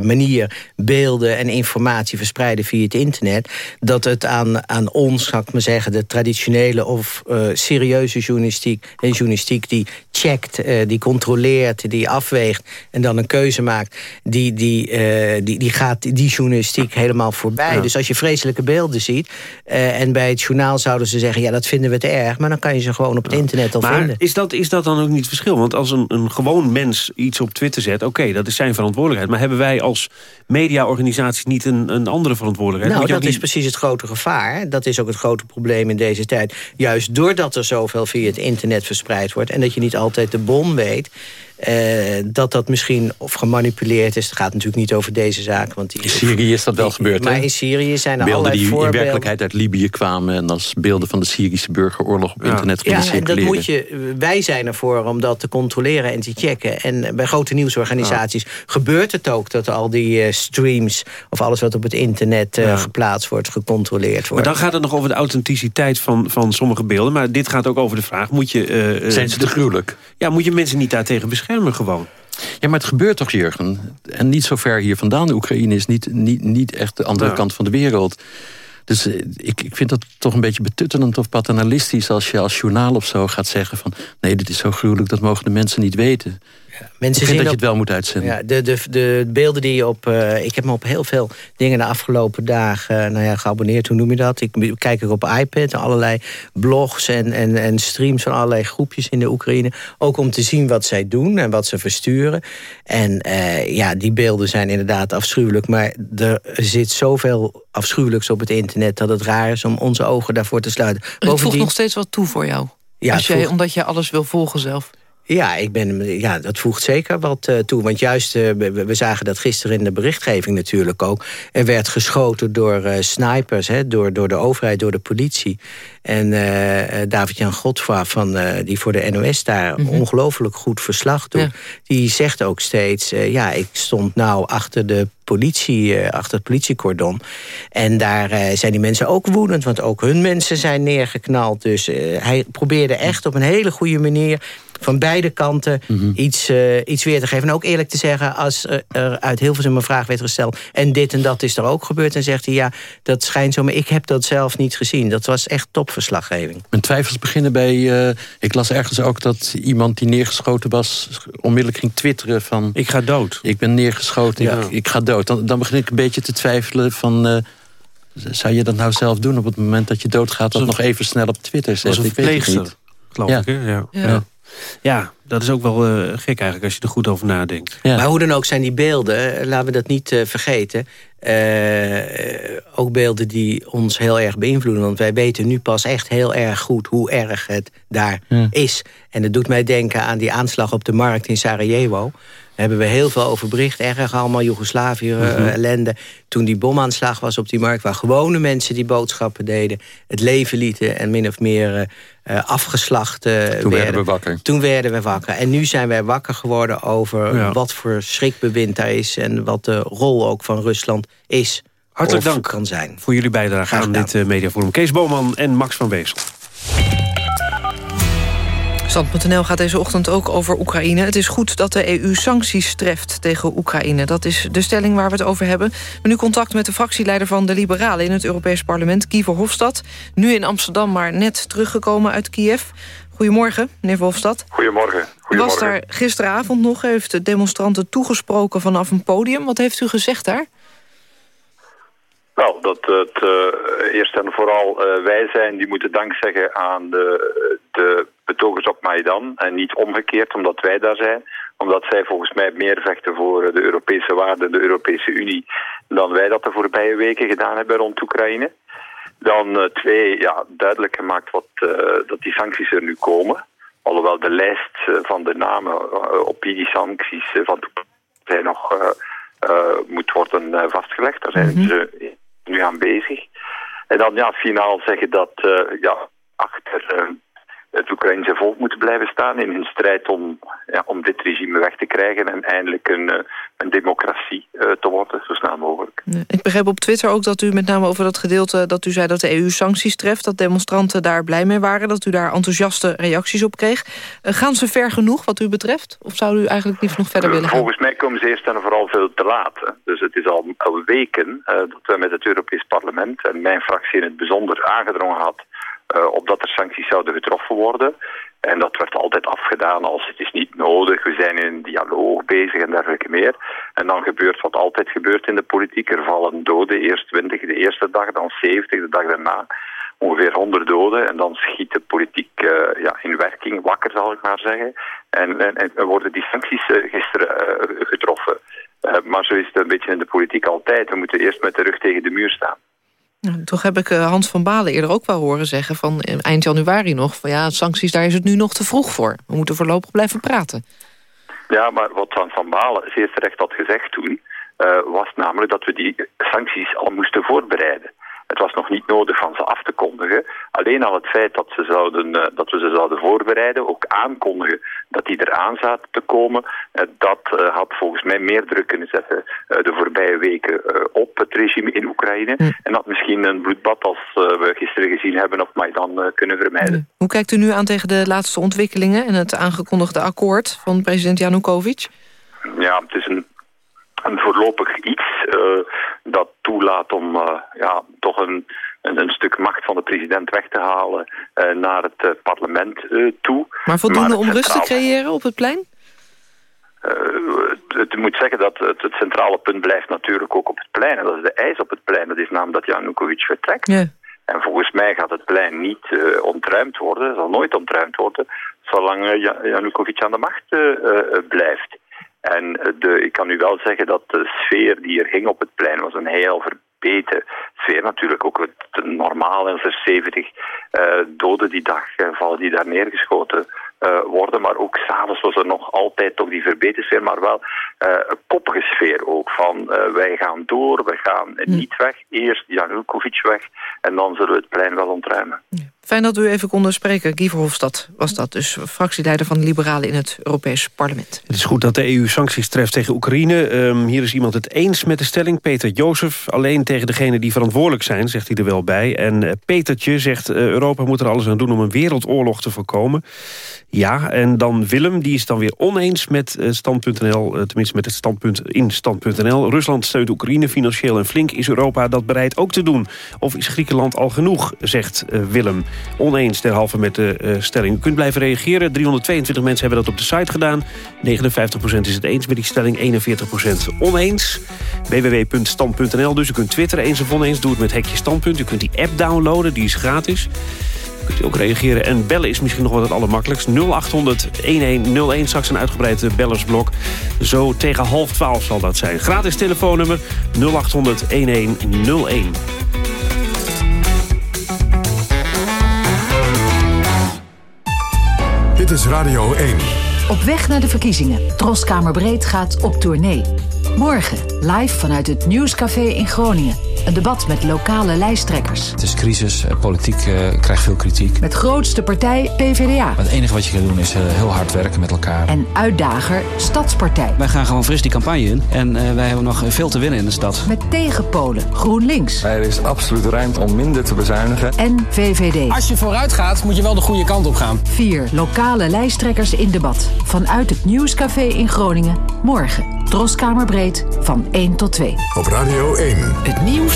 manier beelden en informatie verspreiden via het internet... dat het aan, aan ons, zal ik maar zeggen, de traditionele of serieuze journalistiek... en journalistiek die checkt, eh, die controleert, die afweegt... en dan een keuze maakt, die, die, eh, die, die gaat die journalistiek helemaal voorbij. Ja. Dus als je vreselijke beelden ziet... eh, en bij het journaal zouden ze zeggen... ja, dat vinden we te erg, maar dan kan je ze gewoon op het internet al Maar vinden. is dat, is dat dan ook niet het verschil? Want als een, een gewoon mens iets op Twitter zet... oké, dat is zijn verantwoordelijkheid. Maar hebben wij als mediaorganisatie niet een, een andere verantwoordelijkheid? Nou, dat is precies het grote gevaar. Dat is ook het grote probleem in deze tijd. Juist doordat er zoveel via het internet verspreid wordt... en dat je niet altijd de bron weet... eh, dat dat misschien of gemanipuleerd is. Het gaat natuurlijk niet over deze zaak. Want die, In Syrië is dat wel gebeurd, hè? Maar in Syrië zijn er Beelden allerlei die in werkelijkheid uit Libië kwamen... en als beelden van de Syrische burgeroorlog op internet gingen Ja, en dat moet je, wij zijn ervoor om dat te controleren en te checken. En bij grote nieuwsorganisaties gebeurt het ook... dat al die eh, streams of alles wat op het internet eh, geplaatst wordt... gecontroleerd Maar wordt. dan gaat het nog over de authenticiteit van, van sommige beelden. Maar dit gaat ook over de vraag, moet je... eh, eh, Zijn ze te gruwelijk? Ja, moet je mensen niet daartegen beschermen gewoon? Ja, maar het gebeurt toch, Jurgen? En niet zo ver hier vandaan. De Oekraïne is niet, niet, niet echt de andere Ja. kant van de wereld. Dus eh, ik, ik vind dat toch een beetje betuttelend of paternalistisch... als je als journaal of zo gaat zeggen van... nee, dit is zo gruwelijk, dat mogen de mensen niet weten. Mensen ik vind dat je ook- het wel moet uitzenden. Ja, de, de, de beelden die je op... eh, ik heb me op heel veel dingen de afgelopen dagen eh, nou ja, geabonneerd. Hoe noem je dat? Ik kijk er op iPad, allerlei blogs en, en, en streams van allerlei groepjes in de Oekraïne. Ook om te zien wat zij doen en wat ze versturen. En eh, ja, die beelden zijn inderdaad afschuwelijk. Maar er zit zoveel afschuwelijks op het internet... dat het raar is om onze ogen daarvoor te sluiten. Het voegt nog steeds wat toe voor jou. Ja, Als jij, voegt- Omdat je alles wil volgen zelf. Ja, ik ben, ja, dat voegt zeker wat eh, toe. Want juist, eh, we, we zagen dat gisteren in de berichtgeving natuurlijk ook. Er werd geschoten door eh, snipers, hè, door, door de overheid, door de politie. En David-Jan Godfra, van, die voor de NOS daar Mhm. ongelooflijk goed verslag doet... die zegt ook steeds, ja, ik stond nou achter de politie, achter het politiecordon. En daar zijn die mensen ook woedend, want ook hun mensen zijn neergeknald. Dus hij probeerde echt op een hele goede manier van beide kanten iets, eh, iets weer te geven. En ook eerlijk te zeggen, als er- er uit heel veel een vraag werd gesteld... en dit en dat is er ook gebeurd, dan zegt hij... ja, dat schijnt zo, maar ik heb dat zelf niet gezien. Dat was echt topverslaggeving. Mijn twijfels beginnen bij... eh, ik las ergens ook dat iemand die neergeschoten was... onmiddellijk ging twitteren van... Ik ga dood. Ik ben neergeschoten, Ja. ik, ik ga dood. Dan, dan begin ik een beetje te twijfelen van... eh, zou je dat nou zelf doen op het moment dat je doodgaat... dat nog even snel op Twitter Als zetten? een Ik weet het verpleegster, niet. geloof Ja. ik. Hè? Ja. Ja. Ja. Ja. dat is ook wel eh, gek eigenlijk als je er goed over nadenkt. Maar hoe dan ook zijn die beelden, eh, laten we dat niet eh, vergeten... eh, ook beelden die ons heel erg beïnvloeden. Want wij weten nu pas echt heel erg goed hoe erg het daar Ja. is. En dat doet mij denken aan die aanslag op de markt in Sarajevo. Hebben we heel veel over bericht. Erg allemaal Joegoslavië, eh, Mhm. ellende. Toen die bomaanslag was op die markt... waar gewone mensen die boodschappen deden... het leven lieten en min of meer eh, eh, afgeslacht Toen werden we wakker. Toen werden we wakker. En nu zijn wij wakker geworden over Ja. wat voor schrikbewind daar is... en wat de rol ook van Rusland is. Hartelijk of dank kan zijn. voor jullie bijdrage aan dit mediaforum. Kees Boman en Max van Weesel. Stand.nl gaat deze ochtend ook over Oekraïne. Het is goed dat de EU sancties treft tegen Oekraïne. Dat is de stelling waar we het over hebben. We nu contact met de fractieleider van de Liberalen... in het Europees Parlement, Guy Verhofstadt. Nu in Amsterdam, maar net teruggekomen uit Kiev. Goedemorgen, meneer Verhofstadt. Goedemorgen. U was Goedemorgen. daar gisteravond nog, heeft de demonstranten toegesproken vanaf een podium. Wat heeft u gezegd daar? Nou, dat het eh, eerst en vooral eh, wij zijn die moeten dank zeggen aan de, de betogers op Maidan. En niet omgekeerd, omdat wij daar zijn. Omdat zij volgens mij meer vechten voor de Europese waarden, de Europese Unie... dan wij dat de voorbije weken gedaan hebben rond Oekraïne. Dan eh, twee, ja, duidelijk gemaakt wat, eh, dat die sancties er nu komen. Alhoewel de lijst eh, van de namen op wie die sancties van zijn nog moet worden vastgelegd. Daar zijn ze nu aan bezig. En dan ja, finaal zeggen dat ja, achter het Oekraïnse volk moeten blijven staan in hun strijd om, ja, om dit regime weg te krijgen en eindelijk een, eh, een democratie eh, te worden, zo snel mogelijk. Ik begreep op Twitter ook dat u met name over dat gedeelte... dat u zei dat de EU sancties treft, dat demonstranten daar blij mee waren... dat u daar enthousiaste reacties op kreeg. Eh, gaan ze ver genoeg wat u betreft? Of zou u eigenlijk liefst nog verder willen gaan? Volgens mij komen ze eerst en vooral veel te laat. hè. Dus het is al, al weken dat we met het Europees Parlement en mijn fractie in het bijzonder aangedrongen had opdat er sancties zouden getroffen worden. En dat werd altijd afgedaan als het is niet nodig, we zijn in een dialoog bezig en dergelijke meer. En dan gebeurt wat altijd gebeurt in de politiek. Er vallen doden, eerst 20 de eerste dag, dan 70 de dag daarna. Ongeveer 100 doden en dan schiet de politiek eh, ja, in werking, wakker zal ik maar zeggen. En, en, en worden die sancties eh, gisteren eh, getroffen. Eh, maar zo is het een beetje in de politiek altijd. We moeten eerst met de rug tegen de muur staan. Nou, toch heb ik eh, Hans van Balen eerder ook wel horen zeggen... van eh, eind januari nog, van ja, sancties, daar is het nu nog te vroeg voor. We moeten voorlopig blijven praten. Ja, maar wat Van Van Balen zeer terecht had gezegd toen... eh, was namelijk dat we die sancties al moesten voorbereiden. Het was nog niet nodig van ze af te kondigen. Alleen al het feit dat, ze zouden, eh, dat we ze zouden voorbereiden, ook aankondigen dat die eraan zaten te komen, eh, dat eh, had volgens mij meer druk kunnen zetten de voorbije weken op het regime in Oekraïne. En dat misschien een bloedbad als we gisteren gezien hebben op Maidan kunnen vermijden. Hoe kijkt u nu aan tegen de laatste ontwikkelingen... en het aangekondigde akkoord van president Janukovic? Ja, het is een, een voorlopig iets dat toelaat om eh, ja, toch een, een, een stuk macht van de president weg te halen eh, naar het eh, parlement toe. Maar voldoende het om rust te creëren op het plein? Het, moet zeggen dat het, het centrale punt blijft natuurlijk ook op het plein. En dat is de eis op het plein. Dat is namelijk dat Janukovic vertrekt. Ja. En volgens mij gaat het plein niet ontruimd worden, zal nooit ontruimd worden, zolang Ja- Janukovic aan de macht blijft. En eh, de, ik kan u wel zeggen dat de sfeer die er hing op het plein was een heel verbeten sfeer. Natuurlijk ook het normaal, als er 70 eh, doden die dag eh, vallen die daar neergeschoten worden. Maar ook s'avonds was er nog altijd toch die verbeten sfeer, maar wel een koppige sfeer ook. Van wij gaan door, we gaan eh, niet weg. Eerst Janukovic weg en dan zullen we het plein wel ontruimen. Fijn dat u even konden spreken. Guy Verhofstadt was dat dus, fractieleider van de Liberalen in het Europees Parlement. Het is goed dat de EU sancties treft tegen Oekraïne. Ehm, hier is iemand het eens met de stelling, Peter Jozef. Alleen tegen degenen die verantwoordelijk zijn, zegt hij er wel bij. En eh, Petertje zegt, eh, Europa moet er alles aan doen om een wereldoorlog te voorkomen. Ja, en dan Willem, die is dan weer oneens met eh, stand.nl... tenminste met het standpunt in stand.nl. Rusland steunt Oekraïne financieel en flink. Is Europa dat bereid ook te doen? Of is Griekenland al genoeg, zegt Willem. Oneens derhalve met de eh, stelling. U kunt blijven reageren. 322 mensen hebben dat op de site gedaan. 59% is het eens met die stelling, 41% oneens. www.stand.nl, dus u kunt twitteren eens of oneens. Doe het met hekje standpunt. U kunt die app downloaden, die is gratis. Kunt u ook reageren. En bellen is misschien nog wel het allermakkelijkst. 0800 1101, straks een uitgebreid eh, bellersblok. Zo tegen half twaalf zal dat zijn. Gratis telefoonnummer 0800 Dit is Radio 1. Op weg naar de verkiezingen. Troskamerbreed gaat op tournee. Morgen live vanuit het Nieuwscafé in Groningen. Een debat met lokale lijsttrekkers. Het is crisis, eh, politiek eh, krijgt veel kritiek. Met grootste partij PvdA. Maar het enige wat je kan doen is eh, heel hard werken met elkaar. En uitdager Stadspartij. Wij gaan gewoon fris die campagne in. En eh, wij hebben nog veel te winnen in de stad. Met tegenpolen GroenLinks. Er is absoluut ruimte om minder te bezuinigen. En VVD. Als je vooruit gaat, moet je wel de goede kant op gaan. Vier lokale lijsttrekkers in debat. Vanuit het Nieuwscafé in Groningen. Morgen. Troskamerbreed van 1 tot 2. Op Radio 1. Het nieuws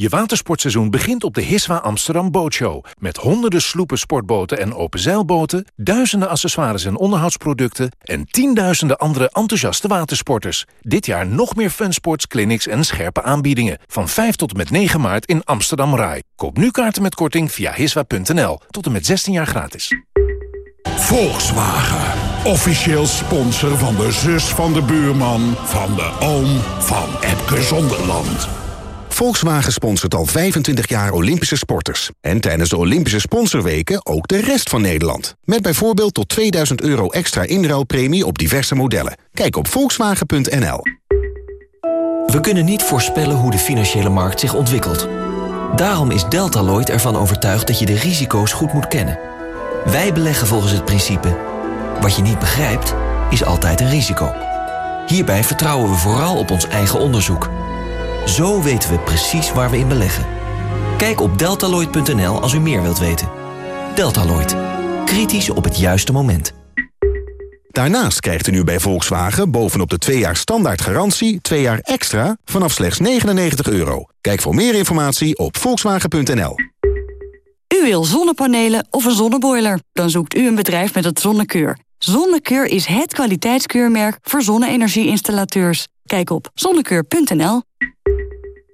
Je watersportseizoen begint op de Hiswa Amsterdam Bootshow. Met honderden sloepen, sportboten en openzeilboten... duizenden accessoires en onderhoudsproducten... en tienduizenden andere enthousiaste watersporters. Dit jaar nog meer funsports, clinics en scherpe aanbiedingen. Van 5 tot en met 9 maart in Amsterdam Rai. Koop nu kaarten met korting via hiswa.nl. Tot en met 16 jaar gratis. Volkswagen. Officieel sponsor van de zus van de buurman... van de oom van Epke Zonderland. Volkswagen sponsort al 25 jaar Olympische sporters. En tijdens de Olympische sponsorweken ook de rest van Nederland. Met bijvoorbeeld tot 2000 euro extra inruilpremie op diverse modellen. Kijk op volkswagen.nl. We kunnen niet voorspellen hoe de financiële markt zich ontwikkelt. Daarom is Deltaloid ervan overtuigd dat je de risico's goed moet kennen. Wij beleggen volgens het principe... Wat je niet begrijpt, is altijd een risico. Hierbij vertrouwen we vooral op ons eigen onderzoek. Zo weten we precies waar we in beleggen. Kijk op deltaloid.nl als u meer wilt weten. Deltaloid. Kritisch op het juiste moment. Daarnaast krijgt u nu bij Volkswagen bovenop de 2 jaar standaard garantie... 2 jaar extra vanaf slechts 99 euro. Kijk voor meer informatie op volkswagen.nl. U wil zonnepanelen of een zonneboiler? Dan zoekt u een bedrijf met het Zonnekeur. Zonnekeur is het kwaliteitskeurmerk voor zonne-energie-installateurs. Kijk op zonnekeur.nl.